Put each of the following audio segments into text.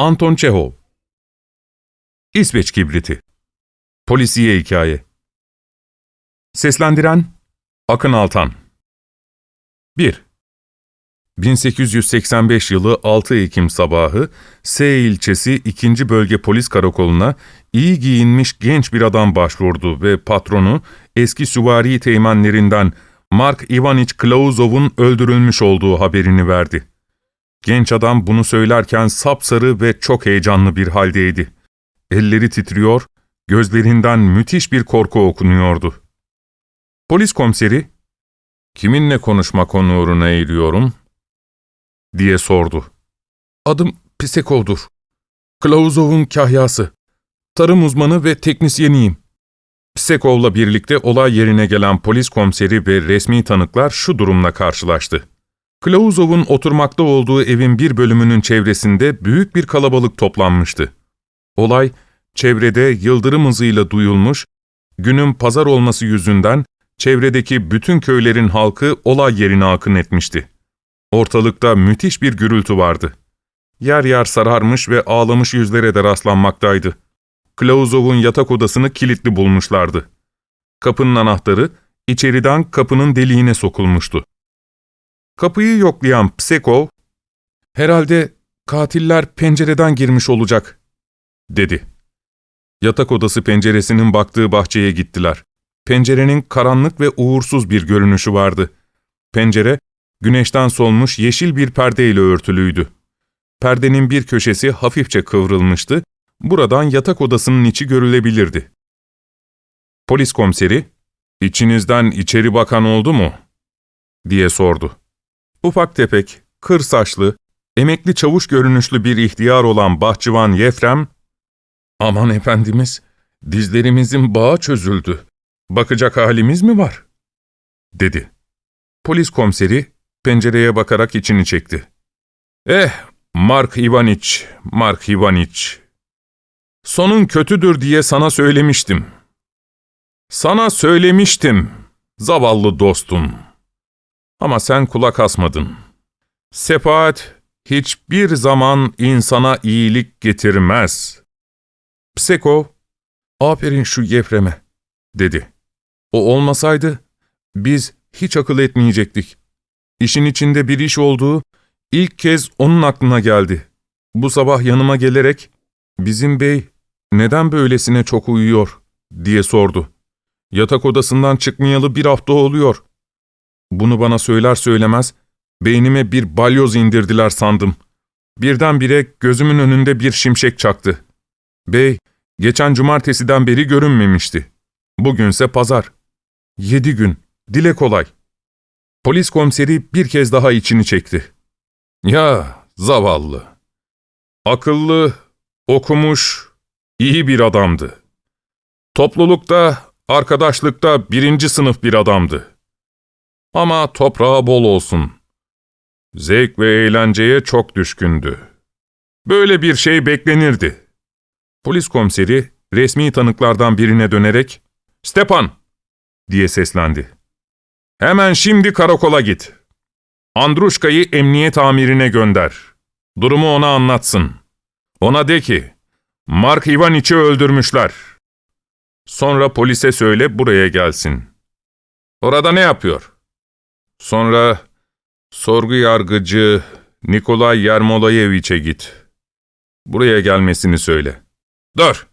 Anton Çehov İsveç Kibriti Polisiye Hikaye Seslendiren Akın Altan 1. 1885 yılı 6 Ekim sabahı S ilçesi 2. Bölge Polis Karakolu'na iyi giyinmiş genç bir adam başvurdu ve patronu eski süvari teğmenlerinden Mark Ivaniç Klauzov'un öldürülmüş olduğu haberini verdi. Genç adam bunu söylerken sapsarı ve çok heyecanlı bir haldeydi. Elleri titriyor, gözlerinden müthiş bir korku okunuyordu. Polis komiseri, ''Kiminle konuşmak onuruna eğiliyorum?'' diye sordu. ''Adım Pisekov'dur. Klauzov'un kahyası. Tarım uzmanı ve teknisyeniyim.'' Pisekov'la birlikte olay yerine gelen polis komiseri ve resmi tanıklar şu durumla karşılaştı. Klauzov'un oturmakta olduğu evin bir bölümünün çevresinde büyük bir kalabalık toplanmıştı. Olay, çevrede yıldırım hızıyla duyulmuş, günün pazar olması yüzünden çevredeki bütün köylerin halkı olay yerine akın etmişti. Ortalıkta müthiş bir gürültü vardı. Yer yer sararmış ve ağlamış yüzlere de rastlanmaktaydı. Klauzov'un yatak odasını kilitli bulmuşlardı. Kapının anahtarı içeriden kapının deliğine sokulmuştu. Kapıyı yoklayan Psekov, ''Herhalde katiller pencereden girmiş olacak.'' dedi. Yatak odası penceresinin baktığı bahçeye gittiler. Pencerenin karanlık ve uğursuz bir görünüşü vardı. Pencere, güneşten solmuş yeşil bir perdeyle örtülüydü. Perdenin bir köşesi hafifçe kıvrılmıştı, buradan yatak odasının içi görülebilirdi. Polis komiseri, ''İçinizden içeri bakan oldu mu?'' diye sordu. Ufak tefek, kır saçlı, emekli çavuş görünüşlü bir ihtiyar olan bahçıvan Yefrem, ''Aman efendimiz, dizlerimizin bağı çözüldü. Bakacak halimiz mi var?'' dedi. Polis komiseri pencereye bakarak içini çekti. ''Eh, Mark Ivaniç, Mark Ivaniç. Sonun kötüdür diye sana söylemiştim. Sana söylemiştim, zavallı dostum. Ama sen kulak asmadın. Sefaat hiçbir zaman insana iyilik getirmez. Pseko, aferin şu Yefrem'e, dedi. O olmasaydı biz hiç akıl etmeyecektik. İşin içinde bir iş olduğu ilk kez onun aklına geldi. Bu sabah yanıma gelerek, bizim bey neden böylesine çok uyuyor diye sordu. Yatak odasından çıkmayalı bir hafta oluyor. Bunu bana söyler söylemez, beynime bir balyoz indirdiler sandım. Birdenbire gözümün önünde bir şimşek çaktı. Bey, geçen cumartesiden beri görünmemişti. Bugünse pazar. Yedi gün, dile kolay. Polis komiseri bir kez daha içini çekti. Ya zavallı. Akıllı, okumuş, iyi bir adamdı. Toplulukta, arkadaşlıkta birinci sınıf bir adamdı. Ama toprağı bol olsun. Zevk ve eğlenceye çok düşkündü. Böyle bir şey beklenirdi. Polis komiseri resmi tanıklardan birine dönerek ''Stepan!'' diye seslendi. ''Hemen şimdi karakola git. Andruşka'yı emniyet amirine gönder. Durumu ona anlatsın. Ona de ki, Mark Ivaniç'i öldürmüşler. Sonra polise söyle buraya gelsin. Orada ne yapıyor?'' Sonra sorgu yargıcı Nikolay Yermolayeviç'e git. Buraya gelmesini söyle. Dur!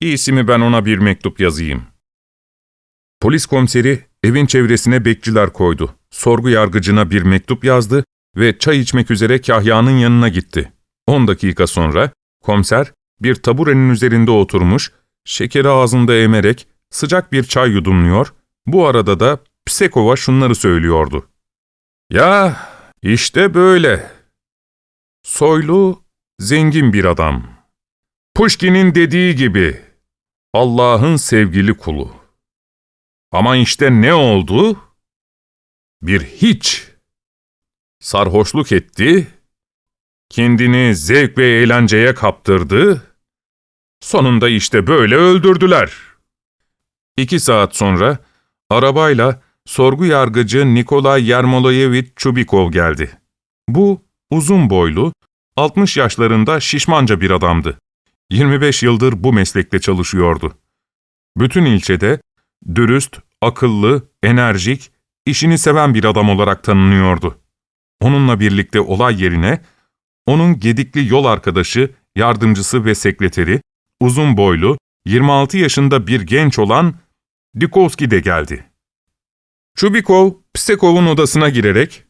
İyisi mi ben ona bir mektup yazayım. Polis komiseri evin çevresine bekçiler koydu. Sorgu yargıcına bir mektup yazdı ve çay içmek üzere kahyanın yanına gitti. On dakika sonra komiser bir taburenin üzerinde oturmuş, şekeri ağzında emerek sıcak bir çay yudumluyor, bu arada da Psekova şunları söylüyordu. Ya işte böyle. Soylu, zengin bir adam. Pushkin'in dediği gibi Allah'ın sevgili kulu. Ama işte ne oldu? Bir hiç. Sarhoşluk etti, kendini zevk ve eğlenceye kaptırdı, sonunda işte böyle öldürdüler. İki saat sonra arabayla sorgu yargıcı Nikolay Yermolayeviç Çubikov geldi. Bu, uzun boylu, 60 yaşlarında şişmanca bir adamdı. 25 yıldır bu meslekte çalışıyordu. Bütün ilçede dürüst, akıllı, enerjik, işini seven bir adam olarak tanınıyordu. Onunla birlikte olay yerine onun gedikli yol arkadaşı, yardımcısı ve sekreteri, uzun boylu, 26 yaşında bir genç olan Dikovski de geldi. Çubikov, Psekov'un odasına girerek,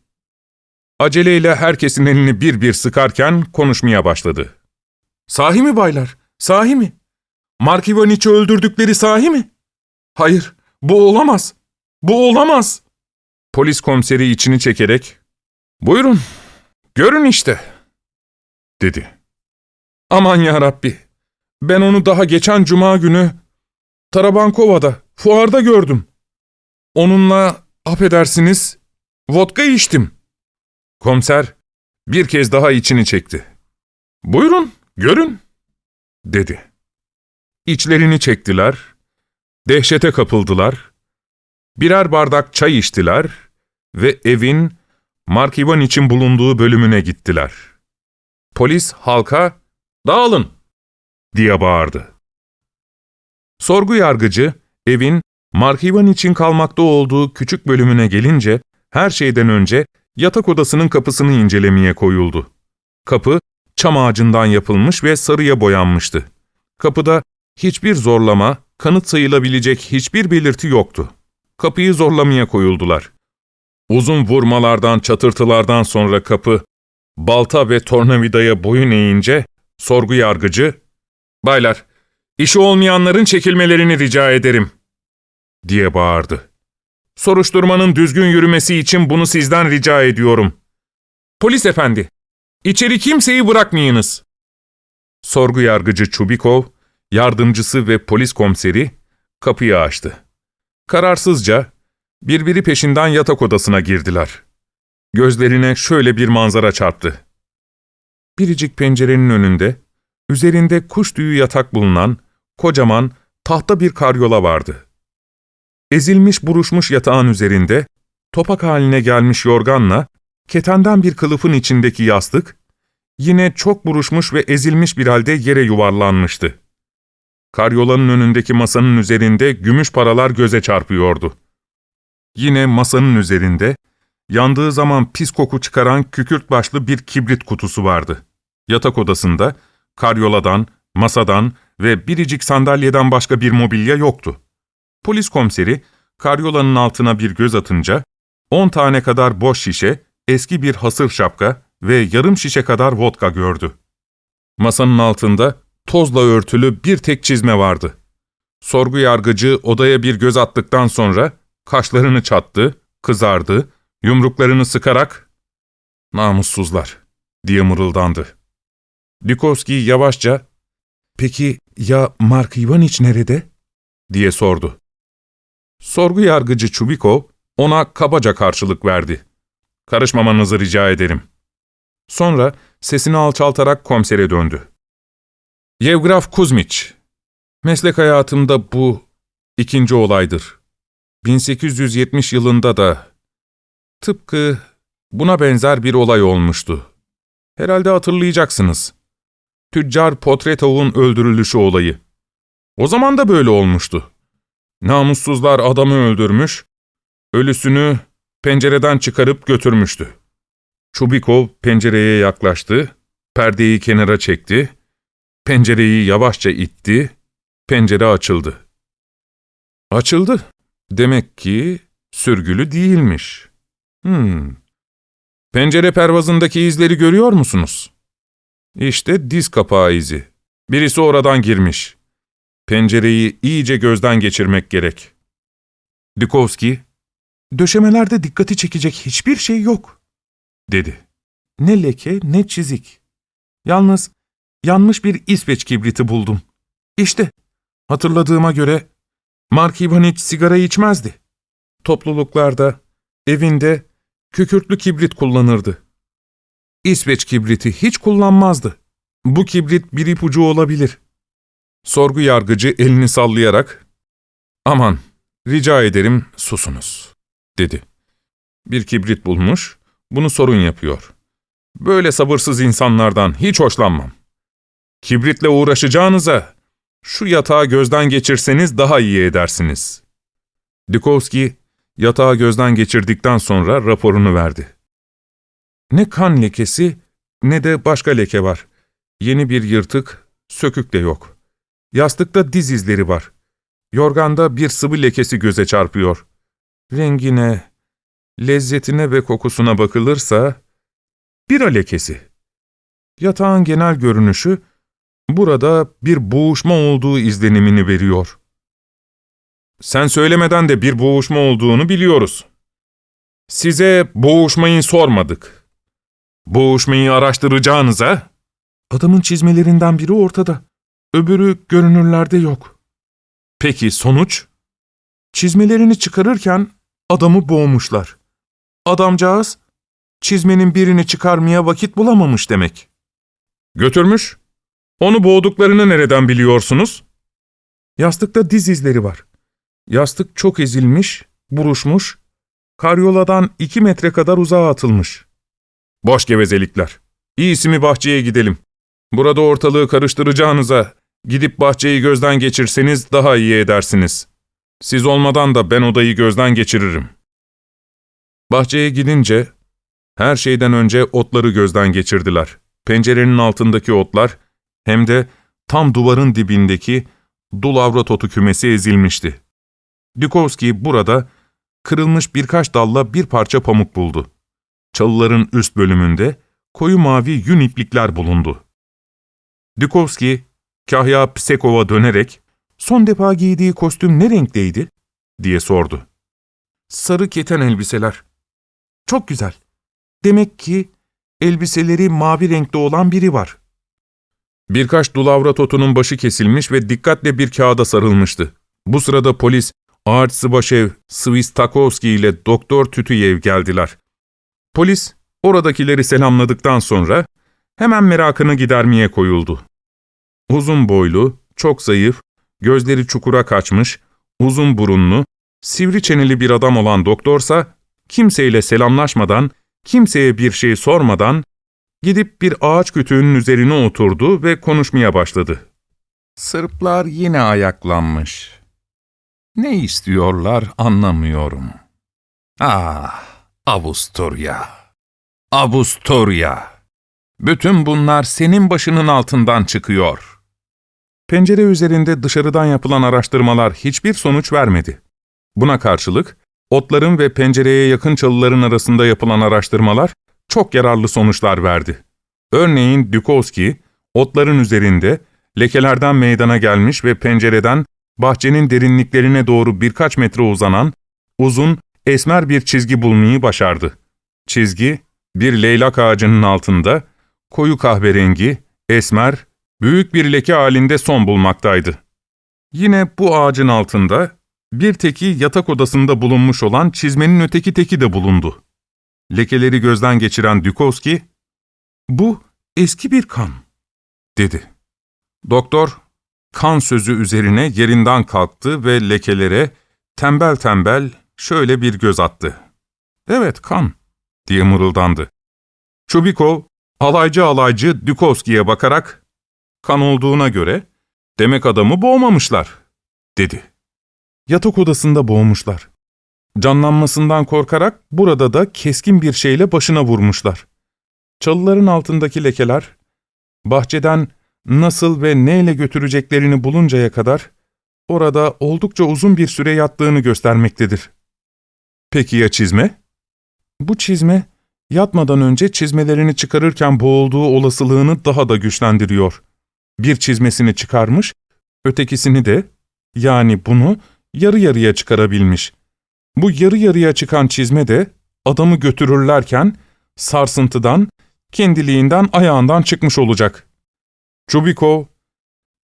aceleyle herkesin elini bir bir sıkarken konuşmaya başladı. ''Sahi mi baylar, sahi mi? Mark Ivaniç'i öldürdükleri sahi mi? Hayır, bu olamaz, bu olamaz.'' Polis komiseri içini çekerek, ''Buyurun, görün işte.'' dedi. ''Aman ya Rabbi, ben onu daha geçen cuma günü Tarabankova'da, fuarda gördüm. Onunla, affedersiniz, vodka içtim.'' Komiser bir kez daha içini çekti. ''Buyurun, görün.'' dedi. İçlerini çektiler, dehşete kapıldılar, birer bardak çay içtiler ve evin Mark Ivan için bulunduğu bölümüne gittiler. Polis halka ''Dağılın!'' diye bağırdı. Sorgu yargıcı evin Mark Ivan için kalmakta olduğu küçük bölümüne gelince her şeyden önce yatak odasının kapısını incelemeye koyuldu. Kapı çam ağacından yapılmış ve sarıya boyanmıştı. Kapıda hiçbir zorlama, kanıt sayılabilecek hiçbir belirti yoktu. Kapıyı zorlamaya koyuldular. Uzun vurmalardan, çatırtılardan sonra kapı, balta ve tornavidaya boyun eğince, sorgu yargıcı, ''Baylar, işi olmayanların çekilmelerini rica ederim.'' Diye bağırdı. ''Soruşturmanın düzgün yürümesi için bunu sizden rica ediyorum. Polis efendi, içeri kimseyi bırakmayınız.'' Sorgu yargıcı Çubikov, yardımcısı ve polis komiseri kapıyı açtı. Kararsızca birbiri peşinden yatak odasına girdiler. Gözlerine şöyle bir manzara çarptı. Biricik pencerenin önünde, üzerinde kuş tüyü yatak bulunan kocaman tahta bir karyola vardı. Ezilmiş buruşmuş yatağın üzerinde, topak haline gelmiş yorganla, ketenden bir kılıfın içindeki yastık, yine çok buruşmuş ve ezilmiş bir halde yere yuvarlanmıştı. Karyolanın önündeki masanın üzerinde gümüş paralar göze çarpıyordu. Yine masanın üzerinde, yandığı zaman pis koku çıkaran kükürt başlı bir kibrit kutusu vardı. Yatak odasında, karyoladan, masadan ve biricik sandalyeden başka bir mobilya yoktu. Polis komiseri, karyolanın altına bir göz atınca, on tane kadar boş şişe, eski bir hasır şapka ve yarım şişe kadar vodka gördü. Masanın altında tozla örtülü bir tek çizme vardı. Sorgu yargıcı odaya bir göz attıktan sonra kaşlarını çattı, kızardı, yumruklarını sıkarak ''Namussuzlar'' diye mırıldandı. Dikovski yavaşça ''Peki ya Mark Ivaniç nerede?'' diye sordu. Sorgu yargıcı Çubikov ona kabaca karşılık verdi. ''Karışmamanızı rica ederim.'' Sonra sesini alçaltarak komisere döndü. Yevgraf Kuzmiç, meslek hayatımda bu ikinci olaydır. 1870 yılında da tıpkı buna benzer bir olay olmuştu. Herhalde hatırlayacaksınız. Tüccar Potretov'un öldürülüşü olayı. O zaman da böyle olmuştu. Namussuzlar adamı öldürmüş, ölüsünü pencereden çıkarıp götürmüştü. Çubikov pencereye yaklaştı, perdeyi kenara çekti, pencereyi yavaşça itti, pencere açıldı. Açıldı. Demek ki sürgülü değilmiş. Hmm. Pencere pervazındaki izleri görüyor musunuz? İşte diz kapağı izi. Birisi oradan girmiş. Pencereyi iyice gözden geçirmek gerek. Dikovski, döşemelerde dikkati çekecek hiçbir şey yok, dedi. Ne leke ne çizik. Yalnız yanmış bir İsveç kibriti buldum. İşte, hatırladığıma göre Mark Ivaniç sigara içmezdi. Topluluklarda, evinde kükürtlü kibrit kullanırdı. İsveç kibriti hiç kullanmazdı. Bu kibrit bir ipucu olabilir. Sorgu yargıcı elini sallayarak, ''Aman, rica ederim susunuz.'' dedi. Bir kibrit bulmuş, bunu sorun yapıyor. Böyle sabırsız insanlardan hiç hoşlanmam. Kibritle uğraşacağınıza şu yatağı gözden geçirseniz daha iyi edersiniz. Dukowski yatağı gözden geçirdikten sonra raporunu verdi. Ne kan lekesi ne de başka leke var. Yeni bir yırtık, sökük de yok. Yastıkta diz izleri var. Yorganda bir sıvı lekesi göze çarpıyor. Rengine, lezzetine ve kokusuna bakılırsa bira lekesi. Yatağın genel görünüşü burada bir boğuşma olduğu izlenimini veriyor. Sen söylemeden de bir boğuşma olduğunu biliyoruz. Size boğuşmayı sormadık. Boğuşmayı araştıracağınıza... Adamın çizmelerinden biri ortada. Öbürü görünürlerde yok. Peki sonuç? Çizmelerini çıkarırken adamı boğmuşlar. Adamcağız çizmenin birini çıkarmaya vakit bulamamış demek. Götürmüş. Onu boğduklarını nereden biliyorsunuz? Yastıkta diz izleri var. Yastık çok ezilmiş, buruşmuş, karyoladan iki metre kadar uzağa atılmış. Boş gevezelikler. İyisi mi bahçeye gidelim. Burada ortalığı karıştıracağınıza gidip bahçeyi gözden geçirseniz daha iyi edersiniz. Siz olmadan da ben odayı gözden geçiririm. Bahçeye gidince her şeyden önce otları gözden geçirdiler. Pencerenin altındaki otlar hem de tam duvarın dibindeki dulavrat otu kümesi ezilmişti. Dukowski burada kırılmış birkaç dalla bir parça pamuk buldu. Çalıların üst bölümünde koyu mavi yün iplikler bulundu. Dukowski, Kahya Psekov'a dönerek, ''Son defa giydiği kostüm ne renkteydi?'' diye sordu. ''Sarı keten elbiseler.'' ''Çok güzel. Demek ki elbiseleri mavi renkte olan biri var.'' Birkaç dulavrat otunun başı kesilmiş ve dikkatle bir kağıda sarılmıştı. Bu sırada polis Art Sıbaşev, Svistakovski ile Doktor Tütüyev geldiler. Polis oradakileri selamladıktan sonra hemen merakını gidermeye koyuldu. Uzun boylu, çok zayıf, gözleri çukura kaçmış, uzun burunlu, sivri çeneli bir adam olan doktorsa kimseyle selamlaşmadan, kimseye bir şey sormadan gidip bir ağaç kütüğünün üzerine oturdu ve konuşmaya başladı. Sırplar yine ayaklanmış. Ne istiyorlar anlamıyorum. Ah, Avusturya. Avusturya. Bütün bunlar senin başının altından çıkıyor. Pencere üzerinde dışarıdan yapılan araştırmalar hiçbir sonuç vermedi. Buna karşılık, otların ve pencereye yakın çalıların arasında yapılan araştırmalar çok yararlı sonuçlar verdi. Örneğin Dukowski, otların üzerinde lekelerden meydana gelmiş ve pencereden bahçenin derinliklerine doğru birkaç metre uzanan, uzun, esmer bir çizgi bulmayı başardı. Çizgi, bir leylak ağacının altında, koyu kahverengi, esmer, büyük bir leke halinde son bulmaktaydı. Yine bu ağacın altında, bir teki yatak odasında bulunmuş olan çizmenin öteki teki de bulundu. Lekeleri gözden geçiren Dukowski, ''Bu eski bir kan.'' dedi. Doktor, kan sözü üzerine yerinden kalktı ve lekelere tembel tembel şöyle bir göz attı. ''Evet, kan.'' diye mırıldandı. Çubikov, alaycı alaycı Dukowski'ye bakarak, ''Kan olduğuna göre, demek adamı boğmamışlar.'' dedi. Yatak odasında boğmuşlar. Canlanmasından korkarak burada da keskin bir şeyle başına vurmuşlar. Çalıların altındaki lekeler, bahçeden nasıl ve neyle götüreceklerini buluncaya kadar orada oldukça uzun bir süre yattığını göstermektedir. Peki ya çizme? Bu çizme, yatmadan önce çizmelerini çıkarırken boğulduğu olasılığını daha da güçlendiriyor. Bir çizmesini çıkarmış, ötekisini de, yani bunu yarı yarıya çıkarabilmiş. Bu yarı yarıya çıkan çizme de adamı götürürlerken sarsıntıdan, kendiliğinden ayağından çıkmış olacak. Çubikov,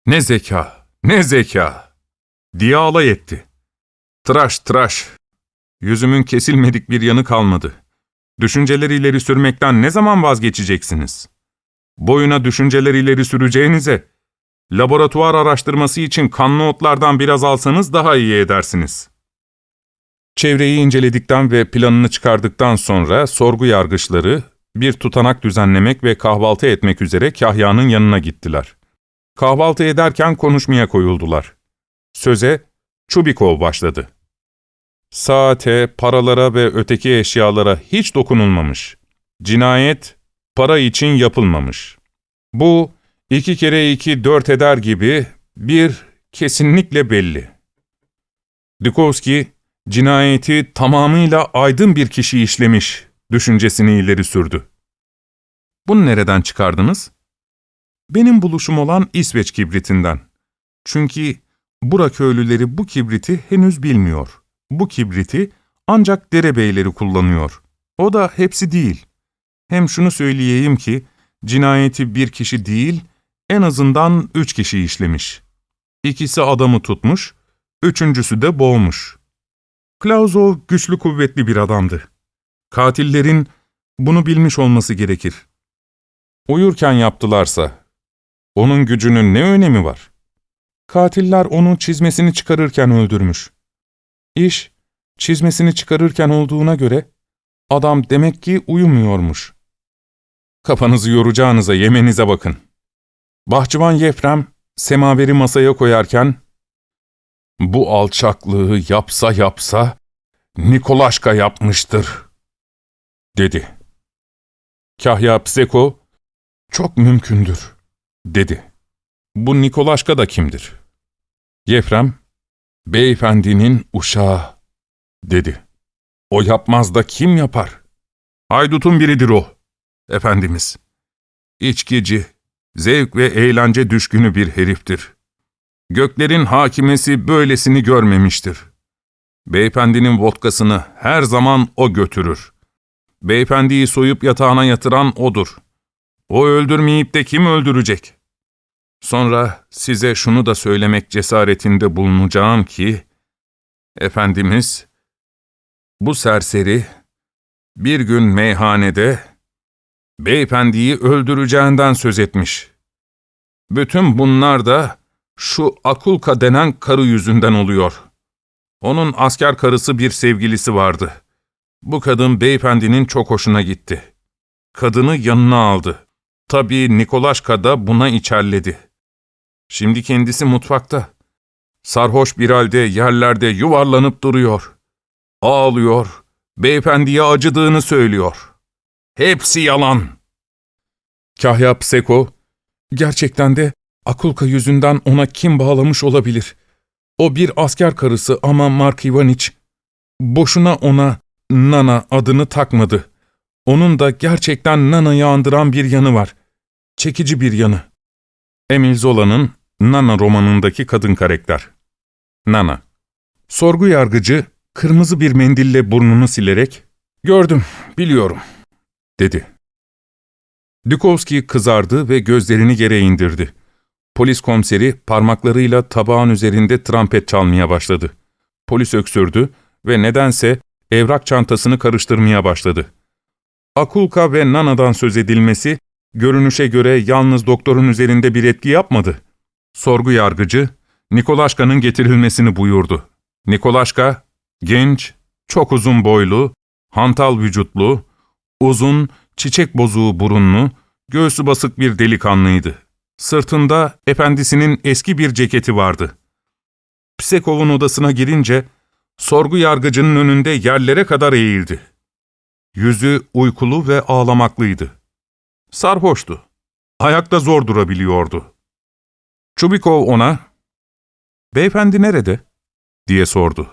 ''Ne zeka, ne zeka!'' diye alay etti. ''Tıraş, tıraş! Yüzümün kesilmedik bir yanı kalmadı. Düşünceleri ileri sürmekten ne zaman vazgeçeceksiniz? Boyuna düşünceler ileri süreceğinize, laboratuvar araştırması için kanlı otlardan biraz alsanız daha iyi edersiniz.'' Çevreyi inceledikten ve planını çıkardıktan sonra sorgu yargıçları bir tutanak düzenlemek ve kahvaltı etmek üzere Kahya'nın yanına gittiler. Kahvaltı ederken konuşmaya koyuldular. Söze Çubikov başladı. Saate, paralara ve öteki eşyalara hiç dokunulmamış. Cinayet para için yapılmamış. Bu iki kere iki dört eder gibi bir kesinlikle belli. Dikovski, cinayeti tamamıyla aydın bir kişi işlemiş düşüncesini ileri sürdü. Bunu nereden çıkardınız? Benim buluşum olan İsveç kibritinden. Çünkü Bura köylüleri bu kibriti henüz bilmiyor. Bu kibriti ancak derebeyleri kullanıyor. O da hepsi değil. Hem şunu söyleyeyim ki, cinayeti bir kişi değil, en azından üç kişi işlemiş. İkisi adamı tutmuş, üçüncüsü de boğmuş. Klausov güçlü kuvvetli bir adamdı. Katillerin bunu bilmiş olması gerekir. Uyurken yaptılarsa, onun gücünün ne önemi var? Katiller onu çizmesini çıkarırken öldürmüş. İş, çizmesini çıkarırken olduğuna göre, adam demek ki uyumuyormuş. Kafanızı yoracağınıza yemenize bakın. Bahçıvan Yefrem, semaveri masaya koyarken, ''Bu alçaklığı yapsa yapsa, Nikolaşka yapmıştır.'' dedi. Kahya Pseko, ''Çok mümkündür.'' dedi. ''Bu Nikolaşka da kimdir?'' Yefrem, ''Beyefendinin uşağı.'' dedi. ''O yapmaz da kim yapar?'' ''Haydutun biridir o, efendimiz. İçkici, zevk ve eğlence düşkünü bir heriftir. Göklerin hakimesi böylesini görmemiştir. Beyefendinin vodkasını her zaman o götürür. Beyefendiyi soyup yatağına yatıran odur. O öldürmeyip de kim öldürecek? Sonra size şunu da söylemek cesaretinde bulunacağım ki, Efendimiz, bu serseri bir gün meyhanede beyefendiyi öldüreceğinden söz etmiş. Bütün bunlar da şu Akulka denen karı yüzünden oluyor. Onun asker karısı bir sevgilisi vardı. Bu kadın beyefendinin çok hoşuna gitti. Kadını yanına aldı. Tabii Nikolaşka da buna içerledi. Şimdi kendisi mutfakta. Sarhoş bir halde yerlerde yuvarlanıp duruyor. Ağlıyor, beyefendiye acıdığını söylüyor. Hepsi yalan. Kahya Pseko, gerçekten de Akulka yüzünden ona kim bağlamış olabilir? O bir asker karısı ama Mark Ivaniç, boşuna ona Nana adını takmadı. Onun da gerçekten Nana'yı andıran bir yanı var. Çekici bir yanı. Emil Zola'nın Nana romanındaki kadın karakter. Nana. Sorgu yargıcı kırmızı bir mendille burnunu silerek ''Gördüm, biliyorum.'' Dedi. Dukovski kızardı ve gözlerini yere indirdi. Polis komiseri parmaklarıyla tabağın üzerinde trampet çalmaya başladı. Polis öksürdü ve nedense evrak çantasını karıştırmaya başladı. Akulka ve Nana'dan söz edilmesi, görünüşe göre yalnız doktorun üzerinde bir etki yapmadı. Sorgu yargıcı, Nikolaşka'nın getirilmesini buyurdu. Nikolaşka, genç, çok uzun boylu, hantal vücutlu, uzun, çiçek bozuğu burunlu, göğsü basık bir delikanlıydı. Sırtında efendisinin eski bir ceketi vardı. Psekov'un odasına girince, sorgu yargıcının önünde yerlere kadar eğildi. Yüzü uykulu ve ağlamaklıydı. Sarhoştu. Ayakta zor durabiliyordu. Çubikov ona, ''Beyefendi nerede?'' diye sordu.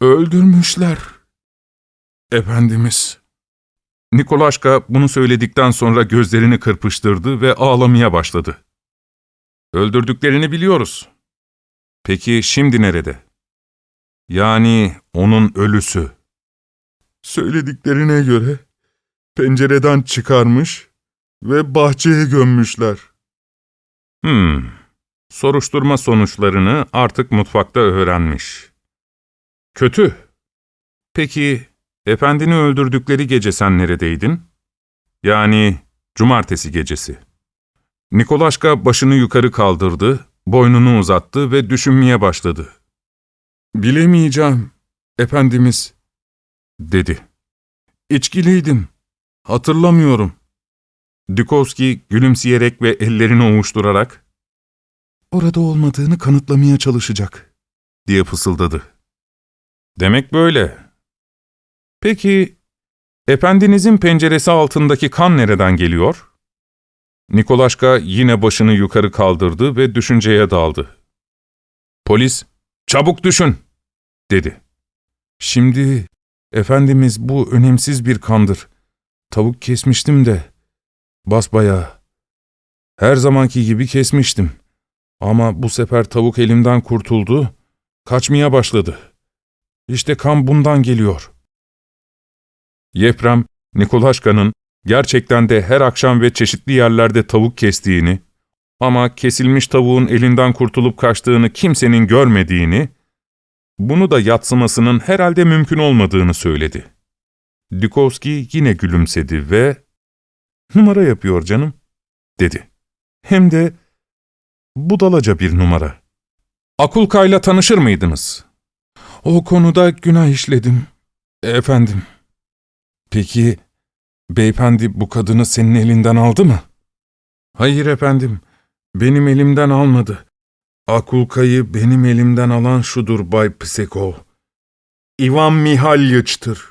''Öldürmüşler, efendimiz.'' Nikolaşka bunu söyledikten sonra gözlerini kırpıştırdı ve ağlamaya başladı. ''Öldürdüklerini biliyoruz. Peki şimdi nerede?'' ''Yani onun ölüsü.'' ''Söylediklerine göre pencereden çıkarmış ve bahçeye gömmüşler.'' Hmm, soruşturma sonuçlarını artık mutfakta öğrenmiş. Kötü. Peki, efendini öldürdükleri gece sen neredeydin? Yani, cumartesi gecesi. Nikolaşka başını yukarı kaldırdı, boynunu uzattı ve düşünmeye başladı. Bilemeyeceğim, efendimiz, dedi. İçkiliydim. Hatırlamıyorum. Dukovski gülümseyerek ve ellerini ovuşturarak, ''Orada olmadığını kanıtlamaya çalışacak.'' diye fısıldadı. ''Demek böyle. Peki, efendinizin penceresi altındaki kan nereden geliyor?'' Nikolaşka yine başını yukarı kaldırdı ve düşünceye daldı. Polis, ''Çabuk düşün!'' dedi. ''Şimdi, efendimiz bu önemsiz bir kandır. Tavuk kesmiştim de, basbayağı. Her zamanki gibi kesmiştim. Ama bu sefer tavuk elimden kurtuldu, kaçmaya başladı. İşte kan bundan geliyor.'' Yefrem, Nikolaşka'nın gerçekten de her akşam ve çeşitli yerlerde tavuk kestiğini ama kesilmiş tavuğun elinden kurtulup kaçtığını kimsenin görmediğini, bunu da yatsımasının herhalde mümkün olmadığını söyledi. Dukovski yine gülümsedi ve ''Numara yapıyor canım.'' dedi. Hem de budalaca bir numara. ''Akulka'yla tanışır mıydınız?'' ''O konuda günah işledim, efendim.'' ''Peki, beyefendi bu kadını senin elinden aldı mı?'' ''Hayır efendim, benim elimden almadı. Akulka'yı benim elimden alan şudur Bay Psekov. Ivan Mihalyiç'tır.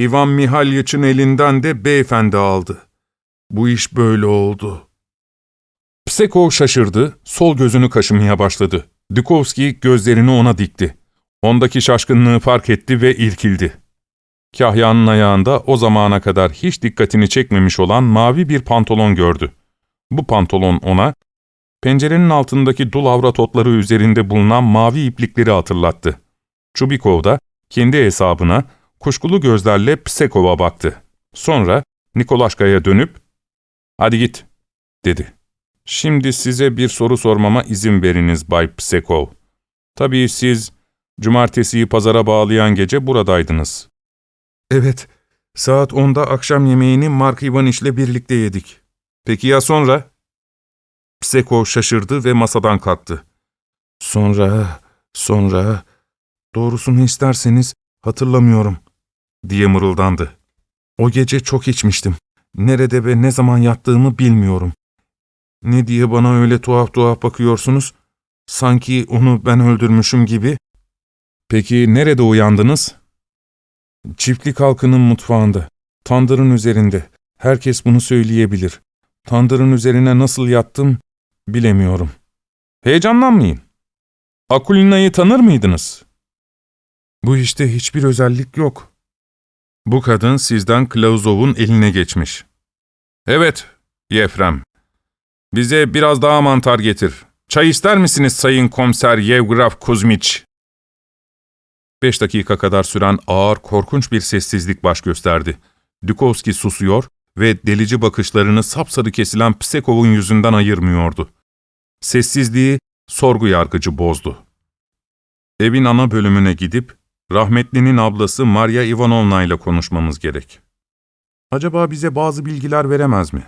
Ivan Mihalyiç'in elinden de beyefendi aldı. Bu iş böyle oldu. Psekov şaşırdı, sol gözünü kaşımaya başladı. Dukovski gözlerini ona dikti. Ondaki şaşkınlığı fark etti ve irkildi. Kahya'nın ayağında o zamana kadar hiç dikkatini çekmemiş olan mavi bir pantolon gördü. Bu pantolon ona, pencerenin altındaki dul avrat otları üzerinde bulunan mavi iplikleri hatırlattı. Çubikov da kendi hesabına kuşkulu gözlerle Psekov'a baktı. Sonra Nikolaşka'ya dönüp, ''Hadi git.'' dedi. ''Şimdi size bir soru sormama izin veriniz Bay Psekov. Tabii siz cumartesiyi pazara bağlayan gece buradaydınız.'' ''Evet, saat 10'da akşam yemeğini Mark Ivaniç ile birlikte yedik. Peki ya sonra?'' Psekov şaşırdı ve masadan kalktı. ''Sonra, sonra, doğrusunu isterseniz hatırlamıyorum.'' diye mırıldandı. ''O gece çok içmiştim. Nerede ve ne zaman yattığımı bilmiyorum. Ne diye bana öyle tuhaf tuhaf bakıyorsunuz? Sanki onu ben öldürmüşüm gibi.'' ''Peki nerede uyandınız?'' ''Çiftlik halkının mutfağında, tandırın üzerinde. Herkes bunu söyleyebilir. Tandırın üzerine nasıl yattım bilemiyorum.'' ''Heyecanlanmayın. Akulina'yı tanır mıydınız?'' ''Bu işte hiçbir özellik yok.'' Bu kadın sizden Klauzov'un eline geçmiş. ''Evet, Yefrem. Bize biraz daha mantar getir. Çay ister misiniz Sayın Komiser Yevgraf Kuzmiç?'' Beş dakika kadar süren ağır, korkunç bir sessizlik baş gösterdi. Dukovski susuyor ve delici bakışlarını sapsarı kesilen Psekov'un yüzünden ayırmıyordu. Sessizliği sorgu yargıcı bozdu. Evin ana bölümüne gidip, rahmetlinin ablası Maria Ivanovna ile konuşmamız gerek. Acaba bize bazı bilgiler veremez mi?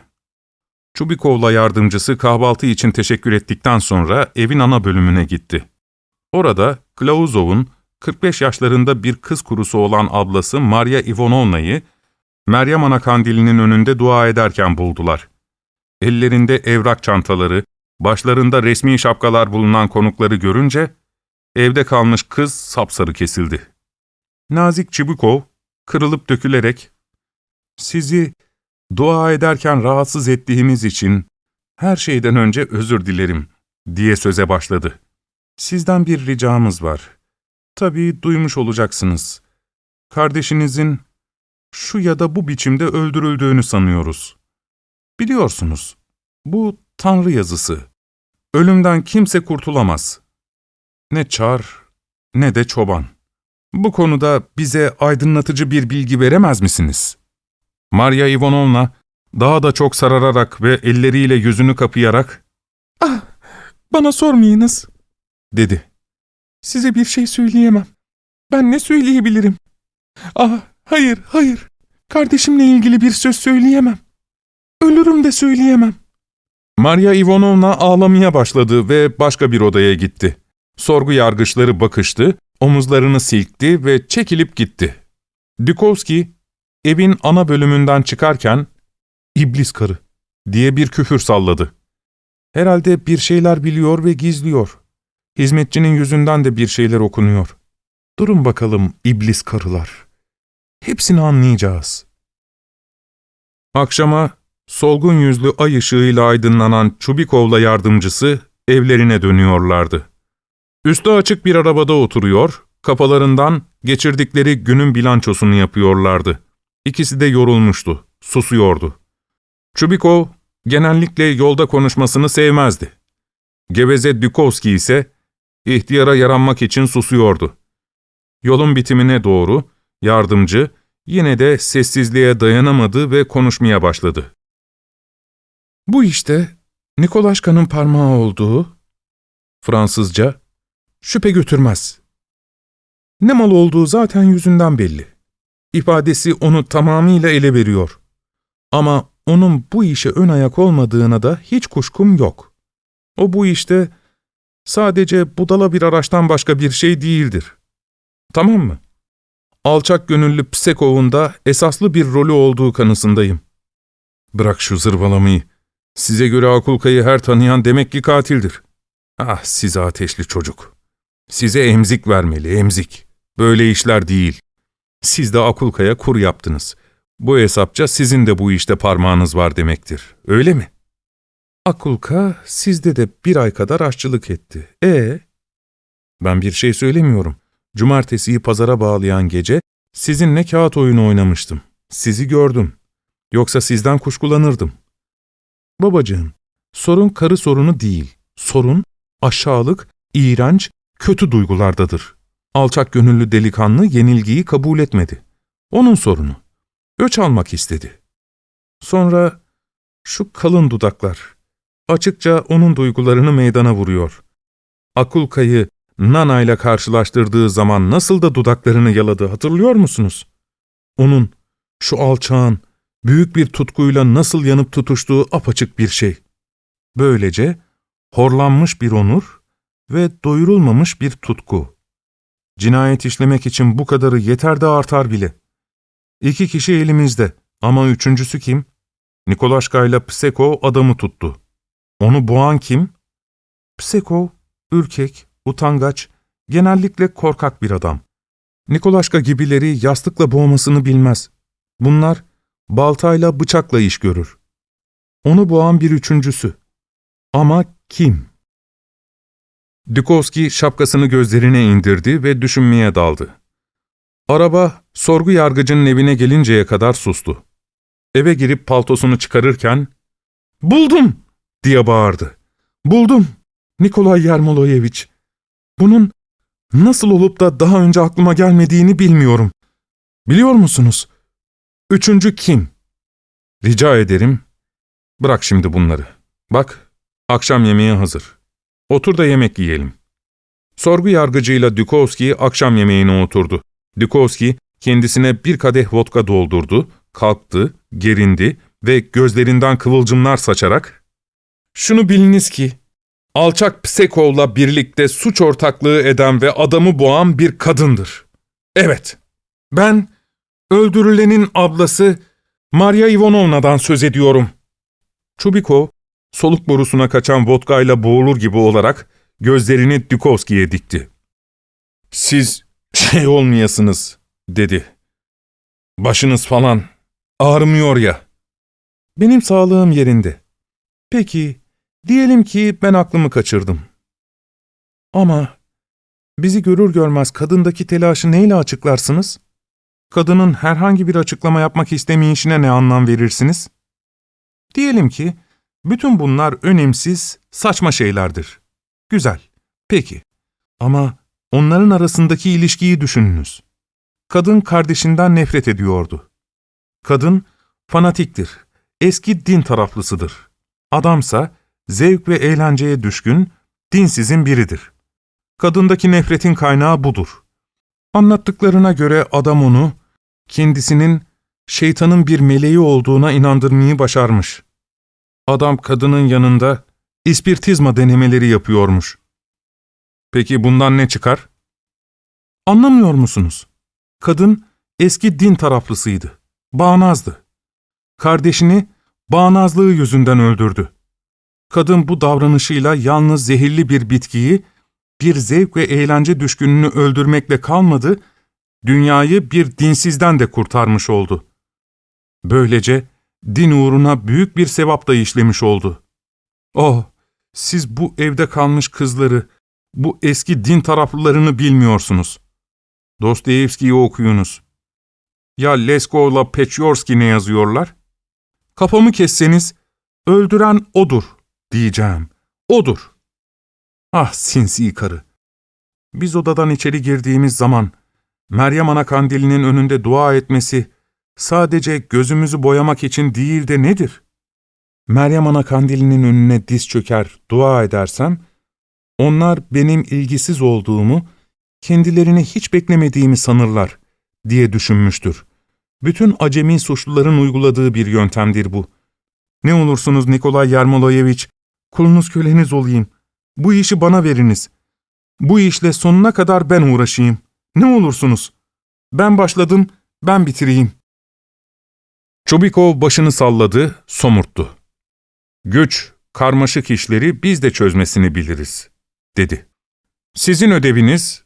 Çubikov'la yardımcısı kahvaltı için teşekkür ettikten sonra evin ana bölümüne gitti. Orada Klauzov'un 45 yaşlarında bir kız kurusu olan ablası Maria Ivanovna'yı Meryem Ana kandilinin önünde dua ederken buldular. Ellerinde evrak çantaları, başlarında resmi şapkalar bulunan konukları görünce evde kalmış kız sapsarı kesildi. Nazik Çibukov kırılıp dökülerek ''Sizi dua ederken rahatsız ettiğimiz için her şeyden önce özür dilerim.'' diye söze başladı. ''Sizden bir ricamız var. Tabii duymuş olacaksınız. Kardeşinizin şu ya da bu biçimde öldürüldüğünü sanıyoruz. Biliyorsunuz, bu Tanrı yazısı. Ölümden kimse kurtulamaz. Ne çar, ne de çoban. Bu konuda bize aydınlatıcı bir bilgi veremez misiniz? Maria Ivanovna daha da çok sarararak ve elleriyle yüzünü kapayarak ''Ah, bana sormayınız.'' dedi. ''Size bir şey söyleyemem. Ben ne söyleyebilirim? Ah, hayır, hayır. Kardeşimle ilgili bir söz söyleyemem. Ölürüm de söyleyemem.'' Maria Ivanovna ağlamaya başladı ve başka bir odaya gitti. Sorgu yargıçları bakıştı, omuzlarını silkti ve çekilip gitti. Dukovski, evin ana bölümünden çıkarken iblis karı diye bir küfür salladı. Herhalde bir şeyler biliyor ve gizliyor. Hizmetçinin yüzünden de bir şeyler okunuyor. Durun bakalım iblis karılar. Hepsini anlayacağız. Akşama solgun yüzlü ay ışığıyla aydınlanan Çubikov'la yardımcısı evlerine dönüyorlardı. Üstü açık bir arabada oturuyor, kafalarından geçirdikleri günün bilançosunu yapıyorlardı. İkisi de yorulmuştu, susuyordu. Çubikov genellikle yolda konuşmasını sevmezdi. Geveze Dukovski ise ihtiyara yaranmak için susuyordu. Yolun bitimine doğru yardımcı yine de sessizliğe dayanamadı ve konuşmaya başladı. Bu işte Nikolaşka'nın parmağı olduğu, Fransızca, şüphe götürmez. Ne mal olduğu zaten yüzünden belli. İfadesi onu tamamıyla ele veriyor. Ama onun bu işe ön ayak olmadığına da hiç kuşkum yok. O bu işte sadece budala bir araçtan başka bir şey değildir. Tamam mı? Alçak gönüllü Psekov'un da esaslı bir rolü olduğu kanısındayım. Bırak şu zırvalamayı. Size göre Akulka'yı her tanıyan demek ki katildir. Ah size ateşli çocuk. Size emzik vermeli, emzik. Böyle işler değil. Siz de Akulka'ya kur yaptınız. Bu hesapça sizin de bu işte parmağınız var demektir. Öyle mi? Akulka sizde de bir ay kadar aşçılık etti. E Ben bir şey söylemiyorum. Cumartesiyi pazara bağlayan gece sizinle kağıt oyunu oynamıştım. Sizi gördüm. Yoksa sizden kuşkulanırdım. Babacığım, sorun karı sorunu değil. Sorun aşağılık, iğrenç, kötü duygulardadır. Alçak gönüllü delikanlı yenilgiyi kabul etmedi. Onun sorunu. Öç almak istedi. Sonra şu kalın dudaklar. Açıkça onun duygularını meydana vuruyor. Akulka'yı Nana ile karşılaştırdığı zaman nasıl da dudaklarını yaladı hatırlıyor musunuz? Onun, şu alçağın, büyük bir tutkuyla nasıl yanıp tutuştuğu apaçık bir şey. Böylece horlanmış bir onur ve doyurulmamış bir tutku. Cinayet işlemek için bu kadarı yeter de artar bile. İki kişi elimizde ama üçüncüsü kim? Nikolaşka ile Psekov adamı tuttu. Onu boğan kim? Psekov, ürkek, utangaç, genellikle korkak bir adam. Nikolaşka gibileri yastıkla boğmasını bilmez. Bunlar baltayla bıçakla iş görür. Onu boğan bir üçüncüsü. Ama kim? Dukovski şapkasını gözlerine indirdi ve düşünmeye daldı. Araba, sorgu yargıcının evine gelinceye kadar sustu. Eve girip paltosunu çıkarırken, ''Buldum!'' Diye bağırdı. ''Buldum! Nikolay Yermoloyeviç! Bunun nasıl olup da daha önce aklıma gelmediğini bilmiyorum. Biliyor musunuz? Üçüncü kim? Rica ederim. Bırak şimdi bunları. Bak, akşam yemeği hazır. Otur da yemek yiyelim. Sorgu yargıcıyla Dukovski akşam yemeğine oturdu. Dukovski kendisine bir kadeh vodka doldurdu, kalktı, gerindi ve gözlerinden kıvılcımlar saçarak ''Şunu biliniz ki, alçak Psekov'la birlikte suç ortaklığı eden ve adamı boğan bir kadındır. Evet, ben öldürülenin ablası Maria Ivanovna'dan söz ediyorum.'' Çubikov, soluk borusuna kaçan vodkayla boğulur gibi olarak gözlerini Dukovski'ye dikti. ''Siz şey olmayasınız.'' dedi. ''Başınız falan ağrımıyor ya.'' ''Benim sağlığım yerinde. Peki, diyelim ki ben aklımı kaçırdım. Ama bizi görür görmez kadındaki telaşı neyle açıklarsınız? Kadının herhangi bir açıklama yapmak istemeyişine ne anlam verirsiniz? Diyelim ki bütün bunlar önemsiz, saçma şeylerdir. Güzel, peki. Ama onların arasındaki ilişkiyi düşününüz. Kadın kardeşinden nefret ediyordu. Kadın fanatiktir, eski din taraflısıdır. Adamsa zevk ve eğlenceye düşkün, dinsizin biridir. Kadındaki nefretin kaynağı budur. Anlattıklarına göre adam onu, kendisinin şeytanın bir meleği olduğuna inandırmayı başarmış. Adam kadının yanında ispirtizma denemeleri yapıyormuş. Peki bundan ne çıkar? Anlamıyor musunuz? Kadın eski din taraflısıydı. Bağnazdı. Kardeşini bağnazlığı yüzünden öldürdü. Kadın bu davranışıyla yalnız zehirli bir bitkiyi, bir zevk ve eğlence düşkününü öldürmekle kalmadı, dünyayı bir dinsizden de kurtarmış oldu. Böylece din uğruna büyük bir sevap da işlemiş oldu. Oh, siz bu evde kalmış kızları, bu eski din taraflılarını bilmiyorsunuz. Dostoyevski'yi okuyunuz. Ya Leskov'la Peçyorski ne yazıyorlar? Kafamı kesseniz, öldüren odur diyeceğim. Odur. Ah sinsi karı. Biz odadan içeri girdiğimiz zaman, Meryem Ana kandilinin önünde dua etmesi, sadece gözümüzü boyamak için değil de nedir? Meryem Ana kandilinin önüne diz çöker, dua edersem, onlar benim ilgisiz olduğumu, kendilerini hiç beklemediğimi sanırlar diye düşünmüştür. Bütün acemi suçluların uyguladığı bir yöntemdir bu. Ne olursunuz Nikolay Yermoloyeviç, kulunuz köleniz olayım. Bu işi bana veriniz. Bu işle sonuna kadar ben uğraşayım. Ne olursunuz. Ben başladım, ben bitireyim. Çubikov başını salladı, somurttu. Güç, karmaşık işleri biz de çözmesini biliriz, dedi. Sizin ödeviniz,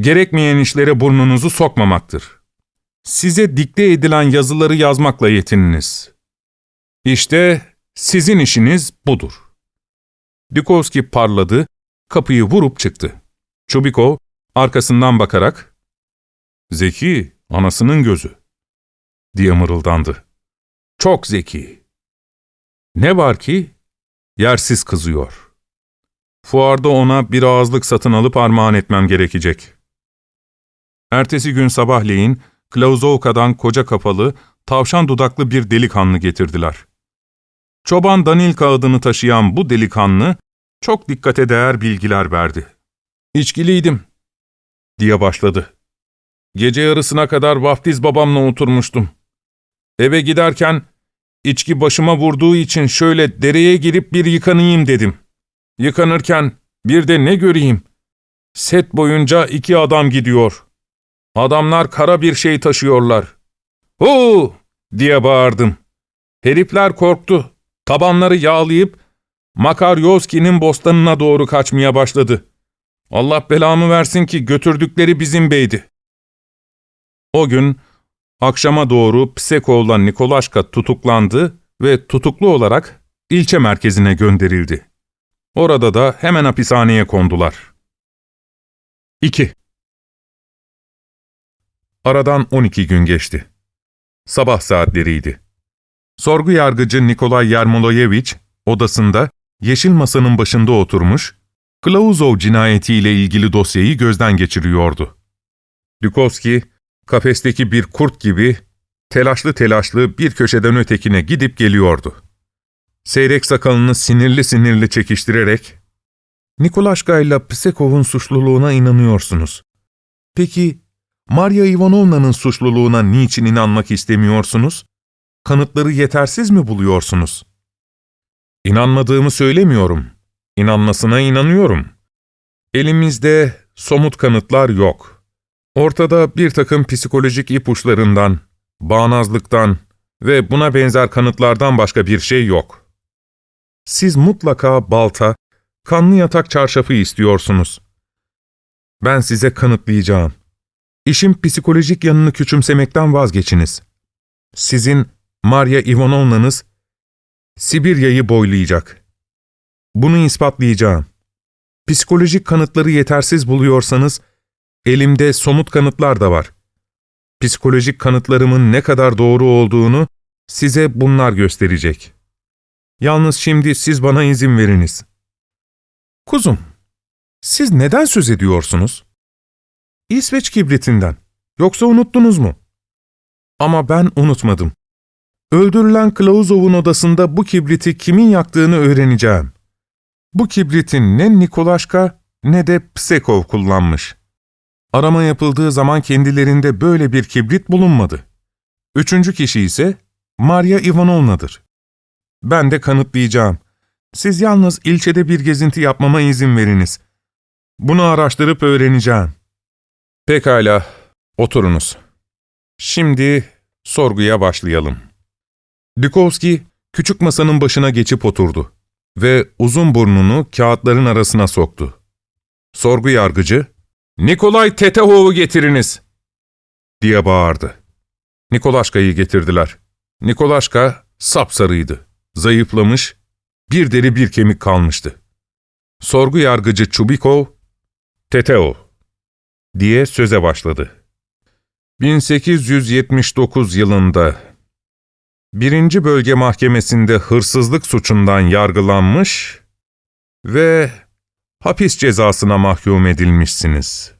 gerekmeyen işlere burnunuzu sokmamaktır. Size dikte edilen yazıları yazmakla yetininiz. İşte sizin işiniz budur. Dukovski parladı, kapıyı vurup çıktı. Çubikov arkasından bakarak, ''Zeki, anasının gözü.'' diye mırıldandı. ''Çok zeki. Ne var ki? Yersiz kızıyor. Fuarda ona bir ağızlık satın alıp armağan etmem gerekecek.'' Ertesi gün sabahleyin Klauzovka'dan koca kafalı, tavşan dudaklı bir delikanlı getirdiler. Çoban Danilka adını taşıyan bu delikanlı, çok dikkate değer bilgiler verdi. İçkiliydim, diye başladı. Gece yarısına kadar vaftiz babamla oturmuştum. Eve giderken, içki başıma vurduğu için şöyle dereye girip bir yıkanayım dedim. Yıkanırken bir de ne göreyim? Set boyunca iki adam gidiyor. Adamlar kara bir şey taşıyorlar. Huu! diye bağırdım. Herifler korktu. Tabanları yağlayıp Makaryozki'nin bostanına doğru kaçmaya başladı. Allah belamı versin ki götürdükleri bizim beydi. O gün akşama doğru Psekov'la Nikolaşka tutuklandı ve tutuklu olarak ilçe merkezine gönderildi. Orada da hemen hapishaneye kondular. 2. Aradan 12 gün geçti. Sabah saatleriydi. Sorgu yargıcı Nikolay Yermoloyeviç odasında yeşil masanın başında oturmuş, Klauzov cinayetiyle ilgili dosyayı gözden geçiriyordu. Dukovski, kafesteki bir kurt gibi telaşlı telaşlı bir köşeden ötekine gidip geliyordu. Seyrek sakalını sinirli sinirli çekiştirerek, ''Nikolaşka ile Psekov'un suçluluğuna inanıyorsunuz. Peki Maria Ivanovna'nın suçluluğuna niçin inanmak istemiyorsunuz? Kanıtları yetersiz mi buluyorsunuz? İnanmadığımı söylemiyorum. İnanmasına inanıyorum. Elimizde somut kanıtlar yok. Ortada bir takım psikolojik ipuçlarından, bağnazlıktan ve buna benzer kanıtlardan başka bir şey yok. Siz mutlaka balta, kanlı yatak çarşafı istiyorsunuz. Ben size kanıtlayacağım. İşin psikolojik yanını küçümsemekten vazgeçiniz. Sizin Maria Ivanovna'nız Sibirya'yı boylayacak. Bunu ispatlayacağım. Psikolojik kanıtları yetersiz buluyorsanız, elimde somut kanıtlar da var. Psikolojik kanıtlarımın ne kadar doğru olduğunu size bunlar gösterecek. Yalnız şimdi siz bana izin veriniz. Kuzum, siz neden söz ediyorsunuz? İsveç kibritinden. Yoksa unuttunuz mu? Ama ben unutmadım. Öldürülen Klauzov'un odasında bu kibriti kimin yaktığını öğreneceğim. Bu kibritin ne Nikolaşka ne de Psekov kullanmış. Arama yapıldığı zaman kendilerinde böyle bir kibrit bulunmadı. Üçüncü kişi ise Maria Ivanovna'dır. Ben de kanıtlayacağım. Siz yalnız ilçede bir gezinti yapmama izin veriniz. Bunu araştırıp öğreneceğim. Pekala, oturunuz. Şimdi Sorguya başlayalım. Dukovski, küçük masanın başına geçip oturdu ve uzun burnunu kağıtların arasına soktu. Sorgu yargıcı, ''Nikolay Tetehov'u getiriniz!'' diye bağırdı. Nikolaşka'yı getirdiler. Nikolaşka sapsarıydı, zayıflamış, bir deri bir kemik kalmıştı. Sorgu yargıcı Çubikov, ''Teteo'' diye söze başladı. 1879 yılında birinci Bölge Mahkemesi'nde hırsızlık suçundan yargılanmış ve hapis cezasına mahkum edilmişsiniz.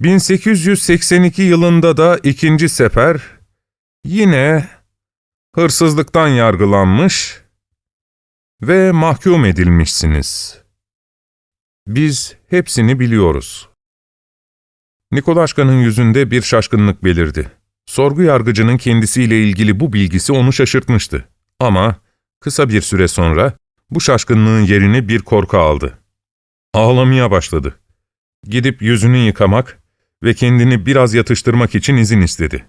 1882 yılında da ikinci sefer yine hırsızlıktan yargılanmış ve mahkum edilmişsiniz. Biz hepsini biliyoruz. Nikolaşka'nın yüzünde bir şaşkınlık belirdi. Sorgu yargıcının kendisiyle ilgili bu bilgisi onu şaşırtmıştı. Ama kısa bir süre sonra bu şaşkınlığın yerini bir korku aldı. Ağlamaya başladı. Gidip yüzünü yıkamak ve kendini biraz yatıştırmak için izin istedi.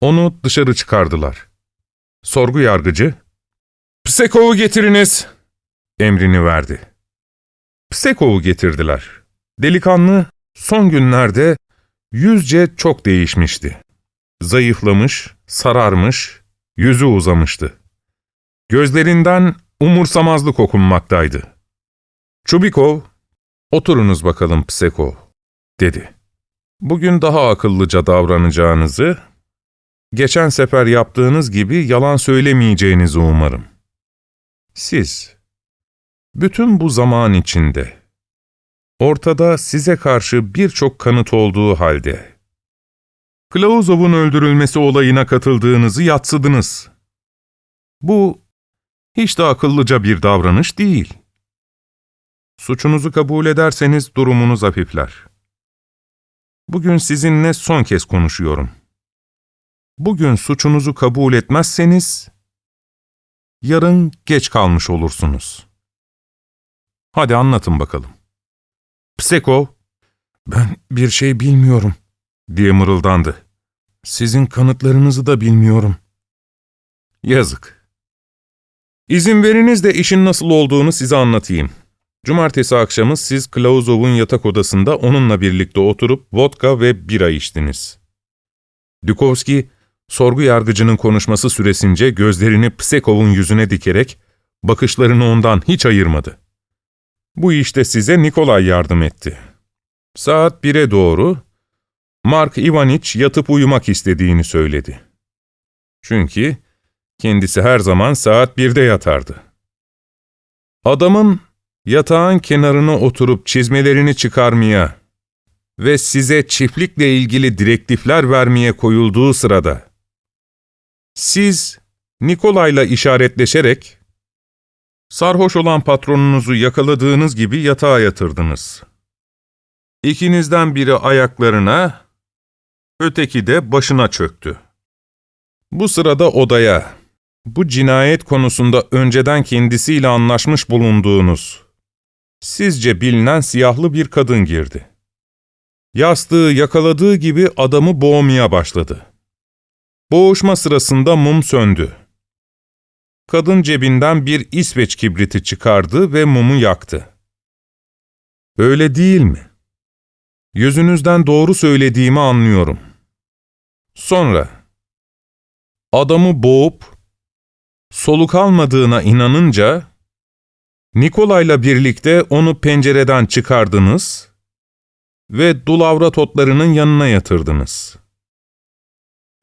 Onu dışarı çıkardılar. Sorgu yargıcı, ''Psekov'u getiriniz!'' emrini verdi. Psekov'u getirdiler. Delikanlı son günlerde yüzce çok değişmişti. Zayıflamış, sararmış, yüzü uzamıştı. Gözlerinden umursamazlık okunmaktaydı. Çubikov, ''Oturunuz bakalım Psekov'' dedi. ''Bugün daha akıllıca davranacağınızı, geçen sefer yaptığınız gibi yalan söylemeyeceğinizi umarım. Siz, bütün bu zaman içinde, ortada size karşı birçok kanıt olduğu halde, Klauzov'un öldürülmesi olayına katıldığınızı yatsıdınız. Bu, hiç de akıllıca bir davranış değil. Suçunuzu kabul ederseniz durumunuz hafifler. Bugün sizinle son kez konuşuyorum. Bugün suçunuzu kabul etmezseniz, yarın geç kalmış olursunuz. Hadi anlatın bakalım. Psekov, ben bir şey bilmiyorum, diye mırıldandı. Sizin kanıtlarınızı da bilmiyorum. Yazık. İzin veriniz de işin nasıl olduğunu size anlatayım. Cumartesi akşamı siz Klauzov'un yatak odasında onunla birlikte oturup vodka ve bira içtiniz. Dukovski, sorgu yargıcının konuşması süresince gözlerini Psekov'un yüzüne dikerek bakışlarını ondan hiç ayırmadı. Bu işte size Nikolay yardım etti. Saat bire doğru Mark Ivaniç yatıp uyumak istediğini söyledi. Çünkü kendisi her zaman saat birde yatardı. Adamın yatağın kenarına oturup çizmelerini çıkarmaya ve size çiftlikle ilgili direktifler vermeye koyulduğu sırada, siz Nikolay'la işaretleşerek, sarhoş olan patronunuzu yakaladığınız gibi yatağa yatırdınız. İkinizden biri ayaklarına, öteki de başına çöktü. Bu sırada odaya, bu cinayet konusunda önceden kendisiyle anlaşmış bulunduğunuz, sizce bilinen siyahlı bir kadın girdi. Yastığı yakaladığı gibi adamı boğmaya başladı. Boğuşma sırasında mum söndü. Kadın cebinden bir İsveç kibriti çıkardı ve mumu yaktı. Öyle değil mi? Yüzünüzden doğru söylediğimi anlıyorum. Sonra, adamı boğup, soluk almadığına inanınca, Nikolay'la birlikte onu pencereden çıkardınız ve dulavra totlarının yanına yatırdınız.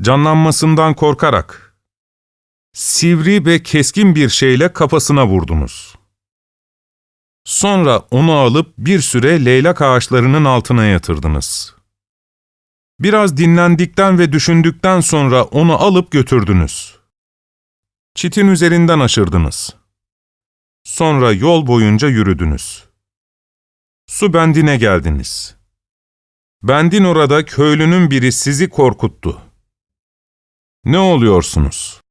Canlanmasından korkarak, sivri ve keskin bir şeyle kafasına vurdunuz. Sonra onu alıp bir süre leylak ağaçlarının altına yatırdınız. Biraz dinlendikten ve düşündükten sonra onu alıp götürdünüz. Çitin üzerinden aşırdınız. Sonra yol boyunca yürüdünüz. Su bendine geldiniz. Bendin orada köylünün biri sizi korkuttu. Ne oluyorsunuz?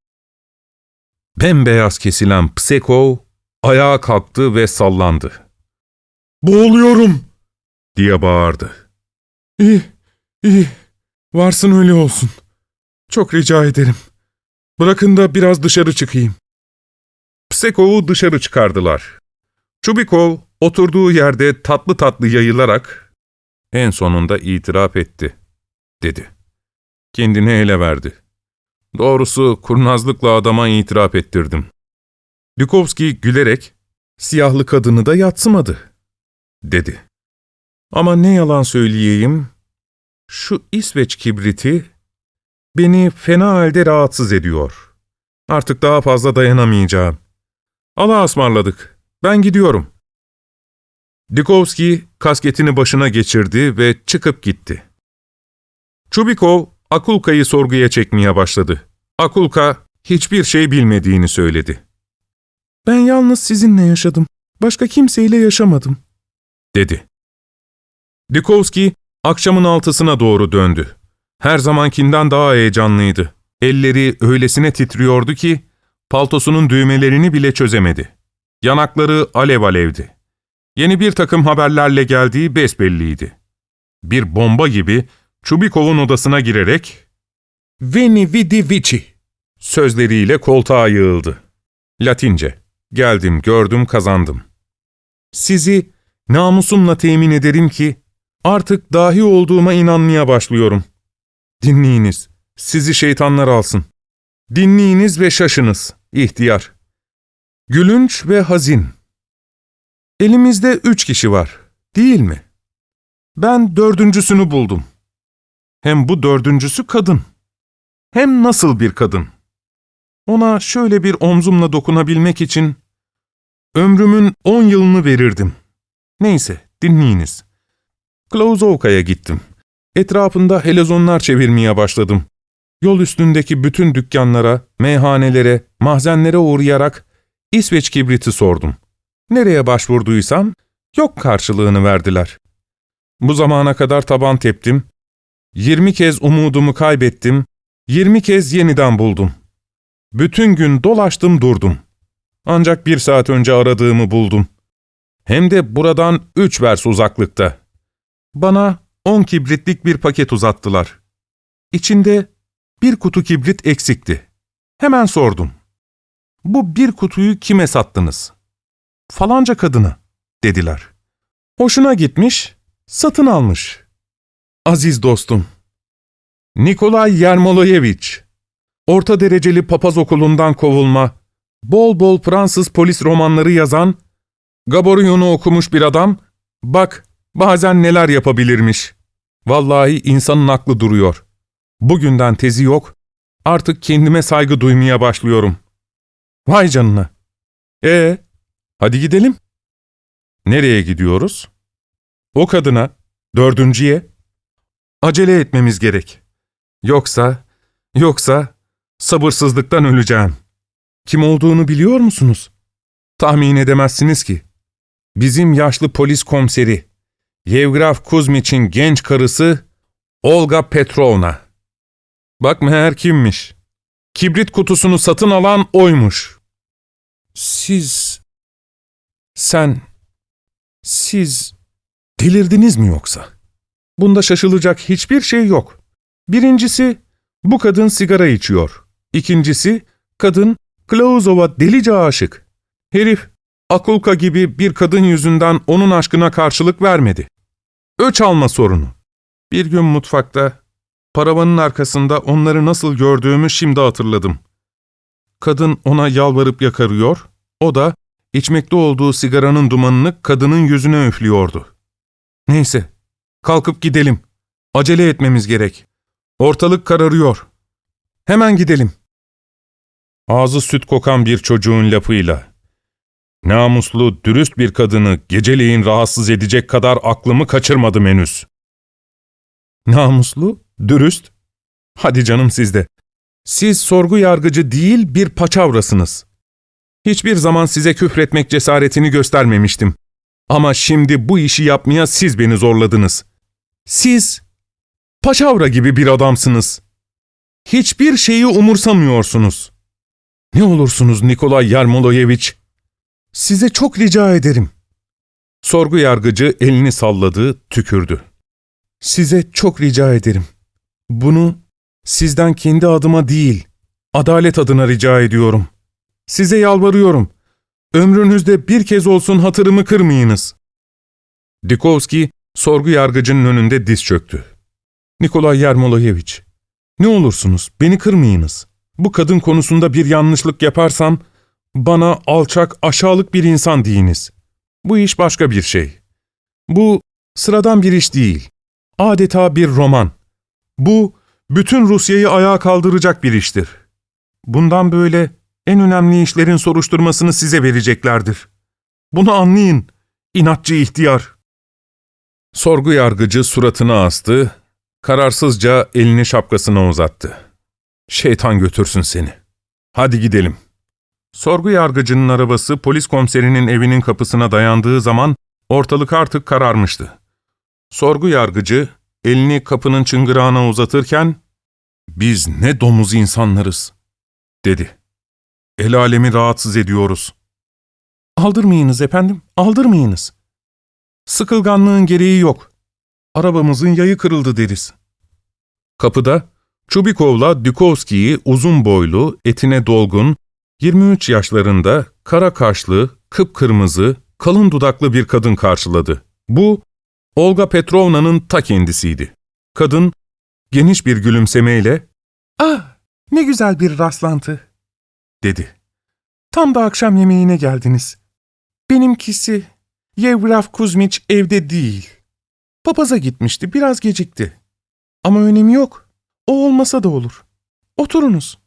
Bembeyaz kesilen Psekov ayağa kalktı ve sallandı. ''Boğuluyorum!'' diye bağırdı. ''İyi, iyi, varsın öyle olsun. Çok rica ederim. Bırakın da biraz dışarı çıkayım. Psekov'u dışarı çıkardılar. Çubikov oturduğu yerde tatlı tatlı yayılarak en sonunda itiraf etti, dedi. Kendini ele verdi. Doğrusu kurnazlıkla adama itiraf ettirdim. Dukovski gülerek, siyahlı kadını da yatsımadı, dedi. Ama ne yalan söyleyeyim, şu İsveç kibriti beni fena halde rahatsız ediyor. Artık daha fazla dayanamayacağım. Allah'a ısmarladık. Ben gidiyorum. Dukovski kasketini başına geçirdi ve çıkıp gitti. Çubikov, Akulka'yı sorguya çekmeye başladı. Akulka, hiçbir şey bilmediğini söyledi. Ben yalnız sizinle yaşadım. Başka kimseyle yaşamadım, dedi. Dukovski, akşamın altısına doğru döndü. Her zamankinden daha heyecanlıydı. Elleri öylesine titriyordu ki, paltosunun düğmelerini bile çözemedi. Yanakları alev alevdi. Yeni bir takım haberlerle geldiği besbelliydi. Bir bomba gibi Çubikov'un odasına girerek ''Veni vidi vici'' sözleriyle koltuğa yığıldı. Latince, geldim, gördüm, kazandım. Sizi namusumla temin ederim ki artık dahi olduğuma inanmaya başlıyorum. Dinleyiniz, sizi şeytanlar alsın. Dinleyiniz ve şaşınız, ihtiyar. Gülünç ve hazin. Elimizde üç kişi var, değil mi? Ben dördüncüsünü buldum. Hem bu dördüncüsü kadın. Hem nasıl bir kadın? Ona şöyle bir omzumla dokunabilmek için ömrümün on yılını verirdim. Neyse, dinleyiniz. Klauzovka'ya gittim. Etrafında helezonlar çevirmeye başladım. Yol üstündeki bütün dükkanlara, meyhanelere, mahzenlere uğrayarak İsveç kibriti sordum. Nereye başvurduysam yok karşılığını verdiler. Bu zamana kadar taban teptim. Yirmi kez umudumu kaybettim. Yirmi kez yeniden buldum. Bütün gün dolaştım durdum. Ancak bir saat önce aradığımı buldum. Hem de buradan üç vers uzaklıkta. Bana on kibritlik bir paket uzattılar. İçinde bir kutu kibrit eksikti. Hemen sordum. Bu bir kutuyu kime sattınız? Falanca kadına, dediler. Hoşuna gitmiş, satın almış. Aziz dostum. Nikolay Yermoloyeviç, orta dereceli papaz okulundan kovulma, bol bol Fransız polis romanları yazan, Gaboryon'u okumuş bir adam, bak bazen neler yapabilirmiş. Vallahi insanın aklı duruyor. Bugünden tezi yok, artık kendime saygı duymaya başlıyorum. Vay canına. Ee, hadi gidelim. Nereye gidiyoruz? O kadına, dördüncüye. Acele etmemiz gerek. Yoksa, yoksa sabırsızlıktan öleceğim. Kim olduğunu biliyor musunuz? Tahmin edemezsiniz ki. Bizim yaşlı polis komiseri, Yevgraf Kuzmiç'in genç karısı Olga Petrovna. Bak meğer kimmiş. Kibrit kutusunu satın alan oymuş. Siz... Sen... Siz... Delirdiniz mi yoksa? Bunda şaşılacak hiçbir şey yok. Birincisi, bu kadın sigara içiyor. İkincisi, kadın Klauzov'a delice aşık. Herif, Akulka gibi bir kadın yüzünden onun aşkına karşılık vermedi. Öç alma sorunu. Bir gün mutfakta, paravanın arkasında onları nasıl gördüğümü şimdi hatırladım. Kadın ona yalvarıp yakarıyor, o da içmekte olduğu sigaranın dumanını kadının yüzüne üflüyordu. Neyse, kalkıp gidelim. Acele etmemiz gerek. Ortalık kararıyor. Hemen gidelim. Ağzı süt kokan bir çocuğun lafıyla. Namuslu, dürüst bir kadını geceleyin rahatsız edecek kadar aklımı kaçırmadım henüz. Namuslu, dürüst. Hadi canım sizde. Siz sorgu yargıcı değil bir paçavrasınız. Hiçbir zaman size küfretmek cesaretini göstermemiştim. Ama şimdi bu işi yapmaya siz beni zorladınız. Siz paçavra gibi bir adamsınız. Hiçbir şeyi umursamıyorsunuz. Ne olursunuz Nikolay Yarmoloyeviç. Size çok rica ederim. Sorgu yargıcı elini salladı, tükürdü. Size çok rica ederim. Bunu Sizden kendi adıma değil, adalet adına rica ediyorum. Size yalvarıyorum. Ömrünüzde bir kez olsun hatırımı kırmayınız. Dikovski, sorgu yargıcının önünde diz çöktü. Nikolay Yermolayeviç, ne olursunuz beni kırmayınız. Bu kadın konusunda bir yanlışlık yaparsam, bana alçak, aşağılık bir insan deyiniz. Bu iş başka bir şey. Bu sıradan bir iş değil. Adeta bir roman. Bu, bütün Rusya'yı ayağa kaldıracak bir iştir. Bundan böyle en önemli işlerin soruşturmasını size vereceklerdir. Bunu anlayın, inatçı ihtiyar. Sorgu yargıcı suratını astı, kararsızca elini şapkasına uzattı. Şeytan götürsün seni. Hadi gidelim. Sorgu yargıcının arabası polis komiserinin evinin kapısına dayandığı zaman ortalık artık kararmıştı. Sorgu yargıcı elini kapının çıngırağına uzatırken ''Biz ne domuz insanlarız.'' dedi. ''El alemi rahatsız ediyoruz.'' ''Aldırmayınız efendim, aldırmayınız. Sıkılganlığın gereği yok. Arabamızın yayı kırıldı deriz.'' Kapıda Çubikov'la Dukovski'yi uzun boylu, etine dolgun, 23 yaşlarında, kara kaşlı, kıpkırmızı, kalın dudaklı bir kadın karşıladı. Bu, Olga Petrovna'nın ta kendisiydi. Kadın, geniş bir gülümsemeyle, ''Ah, ne güzel bir rastlantı.'' dedi. ''Tam da akşam yemeğine geldiniz. Benimkisi, Yevgraf Kuzmiç evde değil. Papaza gitmişti, biraz gecikti. Ama önemi yok. O olmasa da olur. Oturunuz.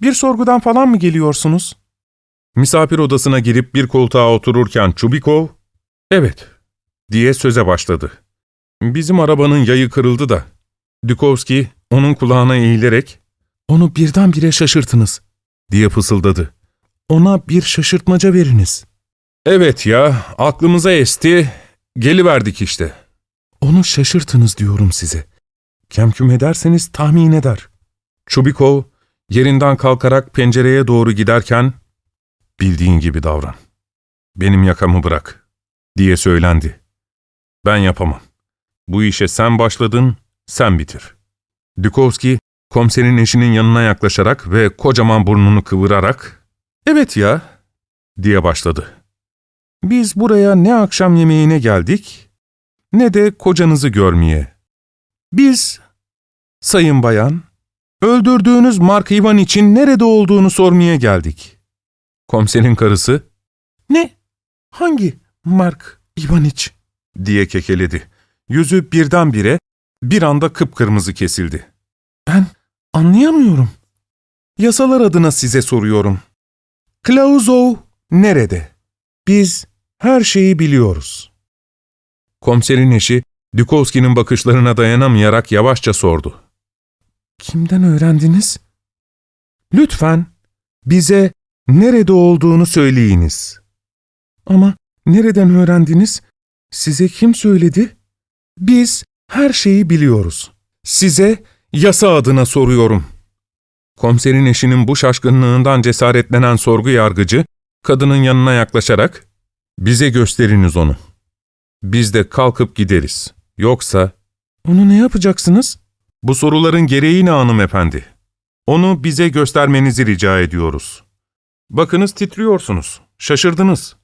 Bir sorgudan falan mı geliyorsunuz?'' Misafir odasına girip bir koltuğa otururken Çubikov, ''Evet.'' diye söze başladı. ''Bizim arabanın yayı kırıldı da.'' Dukovski onun kulağına eğilerek, ''Onu birdenbire şaşırtınız.'' diye fısıldadı. ''Ona bir şaşırtmaca veriniz.'' ''Evet ya, aklımıza esti, geliverdik işte.'' ''Onu şaşırtınız diyorum size. Kemküm ederseniz tahmin eder.'' Çubikov yerinden kalkarak pencereye doğru giderken, ''Bildiğin gibi davran. Benim yakamı bırak.'' diye söylendi. ''Ben yapamam. Bu işe sen başladın, sen bitir.'' Dukovski, komiserin eşinin yanına yaklaşarak ve kocaman burnunu kıvırarak, ''Evet ya.'' diye başladı. ''Biz buraya ne akşam yemeğine geldik, ne de kocanızı görmeye. Biz, sayın bayan, öldürdüğünüz Mark Ivan için nerede olduğunu sormaya geldik.'' Komiserin karısı, ''Ne? Hangi Mark Ivaniç?'' diye kekeledi. Yüzü birdenbire bir anda kıpkırmızı kesildi. ''Ben anlayamıyorum. Yasalar adına size soruyorum. Klauzov nerede? Biz her şeyi biliyoruz.'' Komiserin eşi, Dukovski'nin bakışlarına dayanamayarak yavaşça sordu. ''Kimden öğrendiniz?'' ''Lütfen bize nerede olduğunu söyleyiniz.'' ''Ama nereden öğrendiniz? Size kim söyledi?'' ''Biz her şeyi biliyoruz. Size yasa adına soruyorum.'' Komiserin eşinin bu şaşkınlığından cesaretlenen sorgu yargıcı, kadının yanına yaklaşarak, ''Bize gösteriniz onu. Biz de kalkıp gideriz. Yoksa...'' ''Onu ne yapacaksınız?'' ''Bu soruların gereği ne hanımefendi? Onu bize göstermenizi rica ediyoruz.'' ''Bakınız titriyorsunuz. Şaşırdınız.''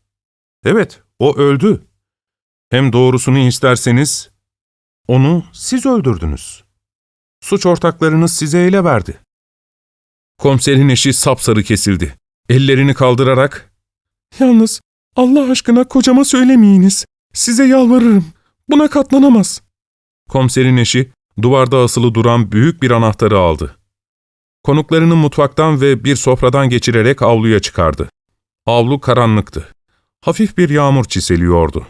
''Evet, o öldü. Hem doğrusunu isterseniz, onu siz öldürdünüz. Suç ortaklarınız size ele verdi.'' Komiserin eşi sapsarı kesildi. Ellerini kaldırarak, ''Yalnız Allah aşkına kocama söylemeyiniz. Size yalvarırım. Buna katlanamaz.'' Komiserin eşi duvarda asılı duran büyük bir anahtarı aldı. Konuklarını mutfaktan ve bir sofradan geçirerek avluya çıkardı. Avlu karanlıktı. Hafif bir yağmur çiseliyordu.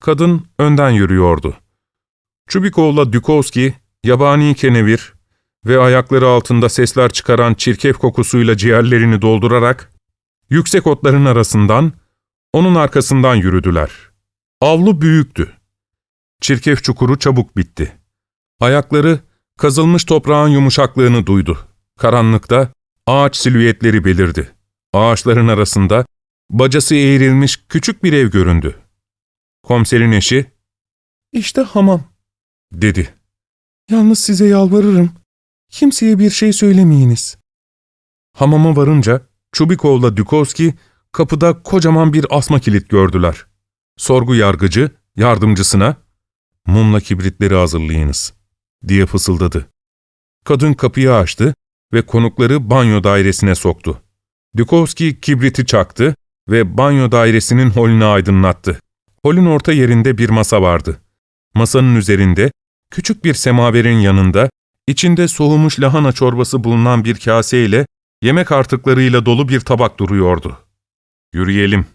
Kadın önden yürüyordu. Çubikov'la Dukovski, yabani kenevir ve ayakları altında sesler çıkaran çirkef kokusuyla ciğerlerini doldurarak, yüksek otların arasından, onun arkasından yürüdüler. Avlu büyüktü. Çirkef çukuru çabuk bitti. Ayakları kazılmış toprağın yumuşaklığını duydu. Karanlıkta ağaç silüetleri belirdi. Ağaçların arasında bacası eğrilmiş küçük bir ev göründü. Komiserin eşi, ''İşte hamam.'' dedi. ''Yalnız size yalvarırım. Kimseye bir şey söylemeyiniz. Hamama varınca Çubikov'la Dukovski kapıda kocaman bir asma kilit gördüler. Sorgu yargıcı yardımcısına ''Mumla kibritleri hazırlayınız.'' diye fısıldadı. Kadın kapıyı açtı ve konukları banyo dairesine soktu. Dukovski kibriti çaktı ve banyo dairesinin holünü aydınlattı. Holün orta yerinde bir masa vardı. Masanın üzerinde, küçük bir semaverin yanında, içinde soğumuş lahana çorbası bulunan bir kaseyle yemek artıklarıyla dolu bir tabak duruyordu. Yürüyelim.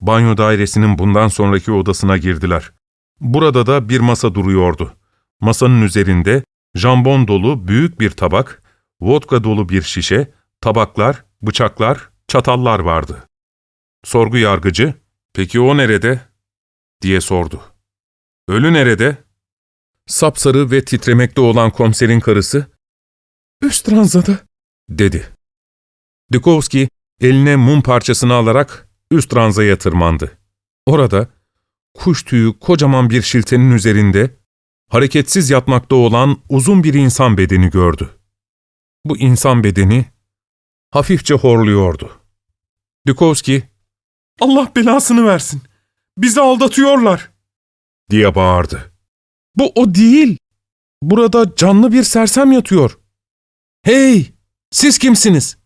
Banyo dairesinin bundan sonraki odasına girdiler. Burada da bir masa duruyordu. Masanın üzerinde jambon dolu büyük bir tabak, vodka dolu bir şişe, tabaklar, bıçaklar, çatallar vardı. Sorgu yargıcı, ''Peki o nerede?'' diye sordu. ''Ölü nerede?'' Sapsarı ve titremekte olan komiserin karısı, ''Üst ranzada'' dedi. Dukovski eline mum parçasını alarak üst ranzaya tırmandı. Orada kuş tüyü kocaman bir şiltenin üzerinde hareketsiz yatmakta olan uzun bir insan bedeni gördü. Bu insan bedeni hafifçe horluyordu. Dukovski, ''Allah belasını versin, bizi aldatıyorlar!'' diye bağırdı. ''Bu o değil, burada canlı bir sersem yatıyor. Hey, siz kimsiniz?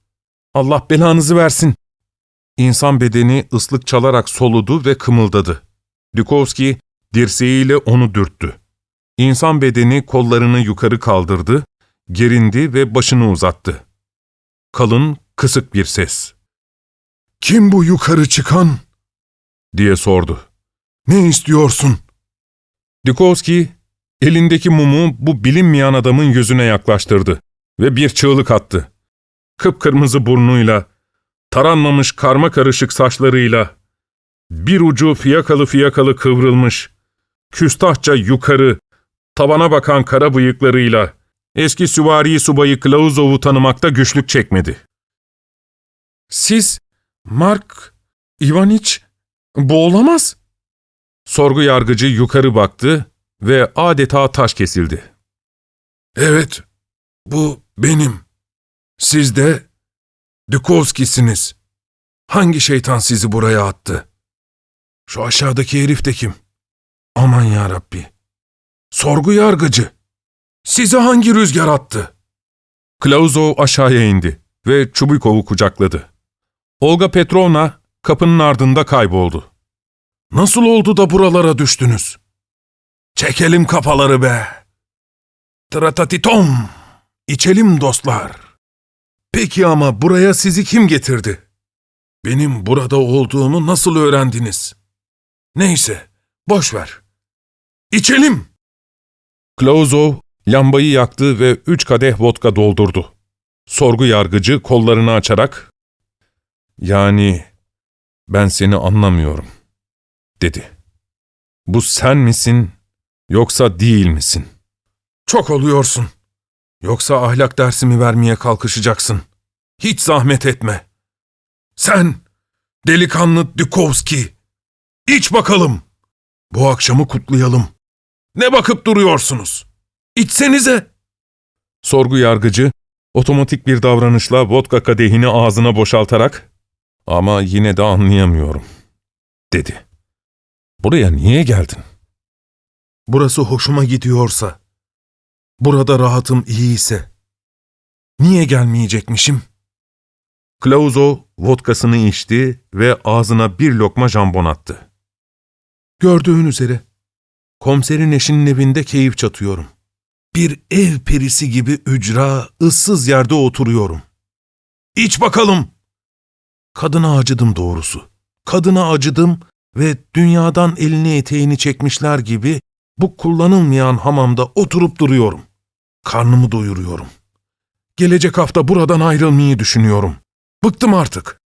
Allah belanızı versin!'' İnsan bedeni ıslık çalarak soludu ve kımıldadı. Dukovski dirseğiyle onu dürttü. İnsan bedeni kollarını yukarı kaldırdı, gerindi ve başını uzattı. Kalın, kısık bir ses. ''Kim bu yukarı çıkan?'' diye sordu. ''Ne istiyorsun?'' Dukovski, elindeki mumu bu bilinmeyen adamın yüzüne yaklaştırdı ve bir çığlık attı. Kıpkırmızı burnuyla, taranmamış karma karışık saçlarıyla, bir ucu fiyakalı fiyakalı kıvrılmış, küstahça yukarı, tavana bakan kara bıyıklarıyla, eski süvari subayı Klauzov'u tanımakta güçlük çekmedi. ''Siz, Mark Ivaniç, bu olamaz.'' Sorgu yargıcı yukarı baktı ve adeta taş kesildi. ''Evet, bu benim. Siz de Dukovski'siniz. Hangi şeytan sizi buraya attı? Şu aşağıdaki herif de kim? Aman ya Rabbi. Sorgu yargıcı. Sizi hangi rüzgar attı? Klauzov aşağıya indi ve Çubikov'u kucakladı. Olga Petrovna kapının ardında kayboldu. Nasıl oldu da buralara düştünüz? Çekelim kafaları be. Tratatitom. İçelim dostlar. Peki ama buraya sizi kim getirdi? Benim burada olduğumu nasıl öğrendiniz? Neyse, boş ver. İçelim! Klauzov lambayı yaktı ve üç kadeh vodka doldurdu. Sorgu yargıcı kollarını açarak, ''Yani ben seni anlamıyorum.'' dedi. ''Bu sen misin yoksa değil misin?'' ''Çok oluyorsun. Yoksa ahlak dersimi vermeye kalkışacaksın. Hiç zahmet etme. Sen, delikanlı Dukovski, iç bakalım. Bu akşamı kutlayalım. Ne bakıp duruyorsunuz? İçsenize.'' Sorgu yargıcı, otomatik bir davranışla vodka kadehini ağzına boşaltarak, ''Ama yine de anlayamıyorum.'' dedi. ''Buraya niye geldin?'' ''Burası hoşuma gidiyorsa, burada rahatım iyiyse, niye gelmeyecekmişim?'' Klauzov vodkasını içti ve ağzına bir lokma jambon attı. ''Gördüğün üzere, komiserin eşinin evinde keyif çatıyorum. Bir ev perisi gibi ücra, ıssız yerde oturuyorum. İç bakalım!'' Kadına acıdım doğrusu. Kadına acıdım ve dünyadan elini eteğini çekmişler gibi bu kullanılmayan hamamda oturup duruyorum. Karnımı doyuruyorum. Gelecek hafta buradan ayrılmayı düşünüyorum. Bıktım artık.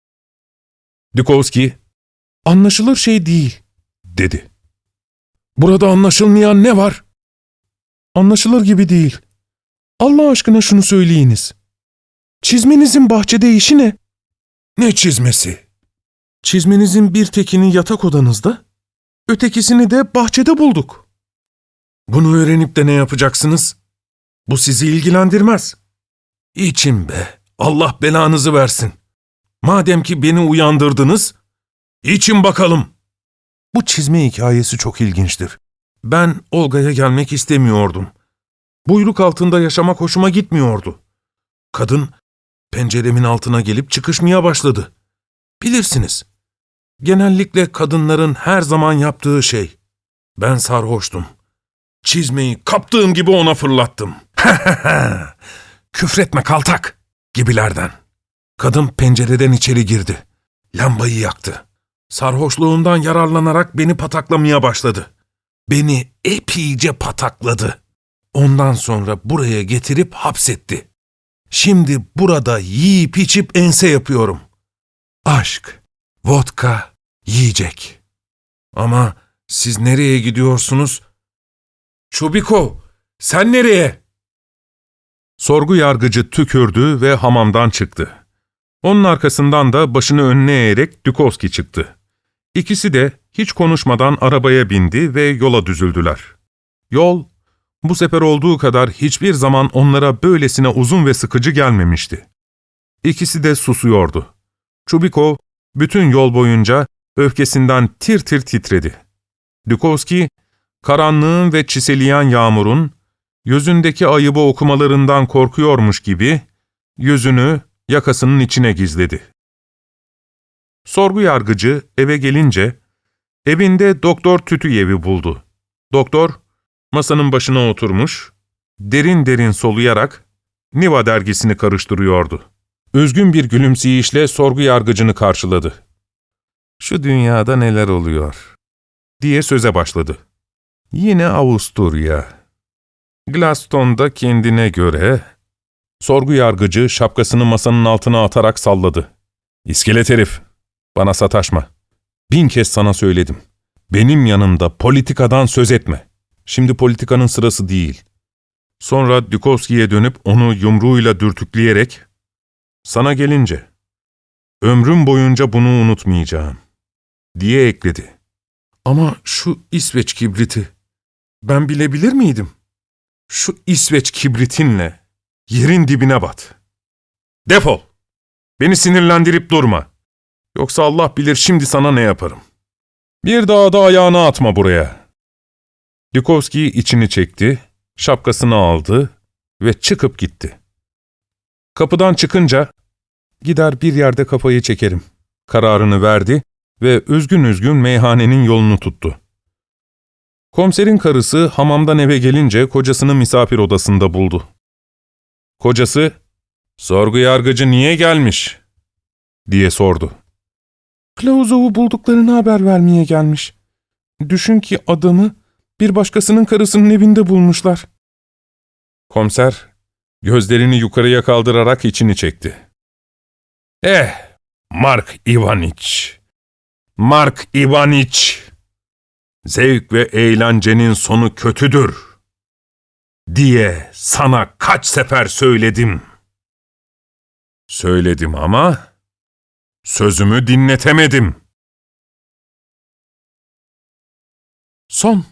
Dukovski, anlaşılır şey değil, dedi. Burada anlaşılmayan ne var? Anlaşılır gibi değil. Allah aşkına şunu söyleyiniz. Çizmenizin bahçede işi ne? Ne çizmesi? Çizmenizin bir tekini yatak odanızda, ötekisini de bahçede bulduk. Bunu öğrenip de ne yapacaksınız? Bu sizi ilgilendirmez. İçin be, Allah belanızı versin. Madem ki beni uyandırdınız, için bakalım. Bu çizme hikayesi çok ilginçtir. Ben Olga'ya gelmek istemiyordum. Buyruk altında yaşamak hoşuma gitmiyordu. Kadın penceremin altına gelip çıkışmaya başladı. Bilirsiniz, genellikle kadınların her zaman yaptığı şey. Ben sarhoştum. Çizmeyi kaptığım gibi ona fırlattım. Küfretme kaltak gibilerden. Kadın pencereden içeri girdi. Lambayı yaktı. Sarhoşluğundan yararlanarak beni pataklamaya başladı. Beni epeyce patakladı. Ondan sonra buraya getirip hapsetti. Şimdi burada yiyip içip ense yapıyorum. Aşk, vodka, yiyecek. Ama siz nereye gidiyorsunuz? Çubiko, sen nereye? Sorgu yargıcı tükürdü ve hamamdan çıktı. Onun arkasından da başını önüne eğerek Dukovski çıktı. İkisi de hiç konuşmadan arabaya bindi ve yola düzüldüler. Yol, bu sefer olduğu kadar hiçbir zaman onlara böylesine uzun ve sıkıcı gelmemişti. İkisi de susuyordu. Çubikov bütün yol boyunca öfkesinden tir tir titredi. Dukovski, karanlığın ve çiseleyen yağmurun, yüzündeki ayıbı okumalarından korkuyormuş gibi, yüzünü yakasının içine gizledi. Sorgu yargıcı eve gelince, evinde Doktor Tütüyev'i buldu. Doktor, masanın başına oturmuş, derin derin soluyarak Niva dergisini karıştırıyordu. Üzgün bir gülümseyişle sorgu yargıcını karşıladı. ''Şu dünyada neler oluyor?'' diye söze başladı. Yine Avusturya. Glaston'da kendine göre... Sorgu yargıcı şapkasını masanın altına atarak salladı. ''İskelet herif, bana sataşma. Bin kez sana söyledim. Benim yanımda politikadan söz etme. Şimdi politikanın sırası değil.'' Sonra Dukovski'ye dönüp onu yumruğuyla dürtükleyerek, ''Sana gelince, ömrüm boyunca bunu unutmayacağım.'' diye ekledi. ''Ama şu İsveç kibriti, ben bilebilir miydim? Şu İsveç kibritinle yerin dibine bat. Defol! Beni sinirlendirip durma. Yoksa Allah bilir şimdi sana ne yaparım. Bir daha da ayağını atma buraya.'' Dukovski içini çekti, şapkasını aldı ve çıkıp gitti. Kapıdan çıkınca, gider bir yerde kafayı çekerim, kararını verdi ve üzgün üzgün meyhanenin yolunu tuttu. Komiserin karısı hamamdan eve gelince kocasını misafir odasında buldu. Kocası, ''Sorgu yargıcı niye gelmiş?'' diye sordu. ''Klauzov'u bulduklarını haber vermeye gelmiş. Düşün ki adamı bir başkasının karısının evinde bulmuşlar.'' Komiser, gözlerini yukarıya kaldırarak içini çekti. ''Eh, Mark Ivaniç, Mark Ivaniç, zevk ve eğlencenin sonu kötüdür.'' diye sana kaç sefer söyledim. Söyledim ama sözümü dinletemedim. Son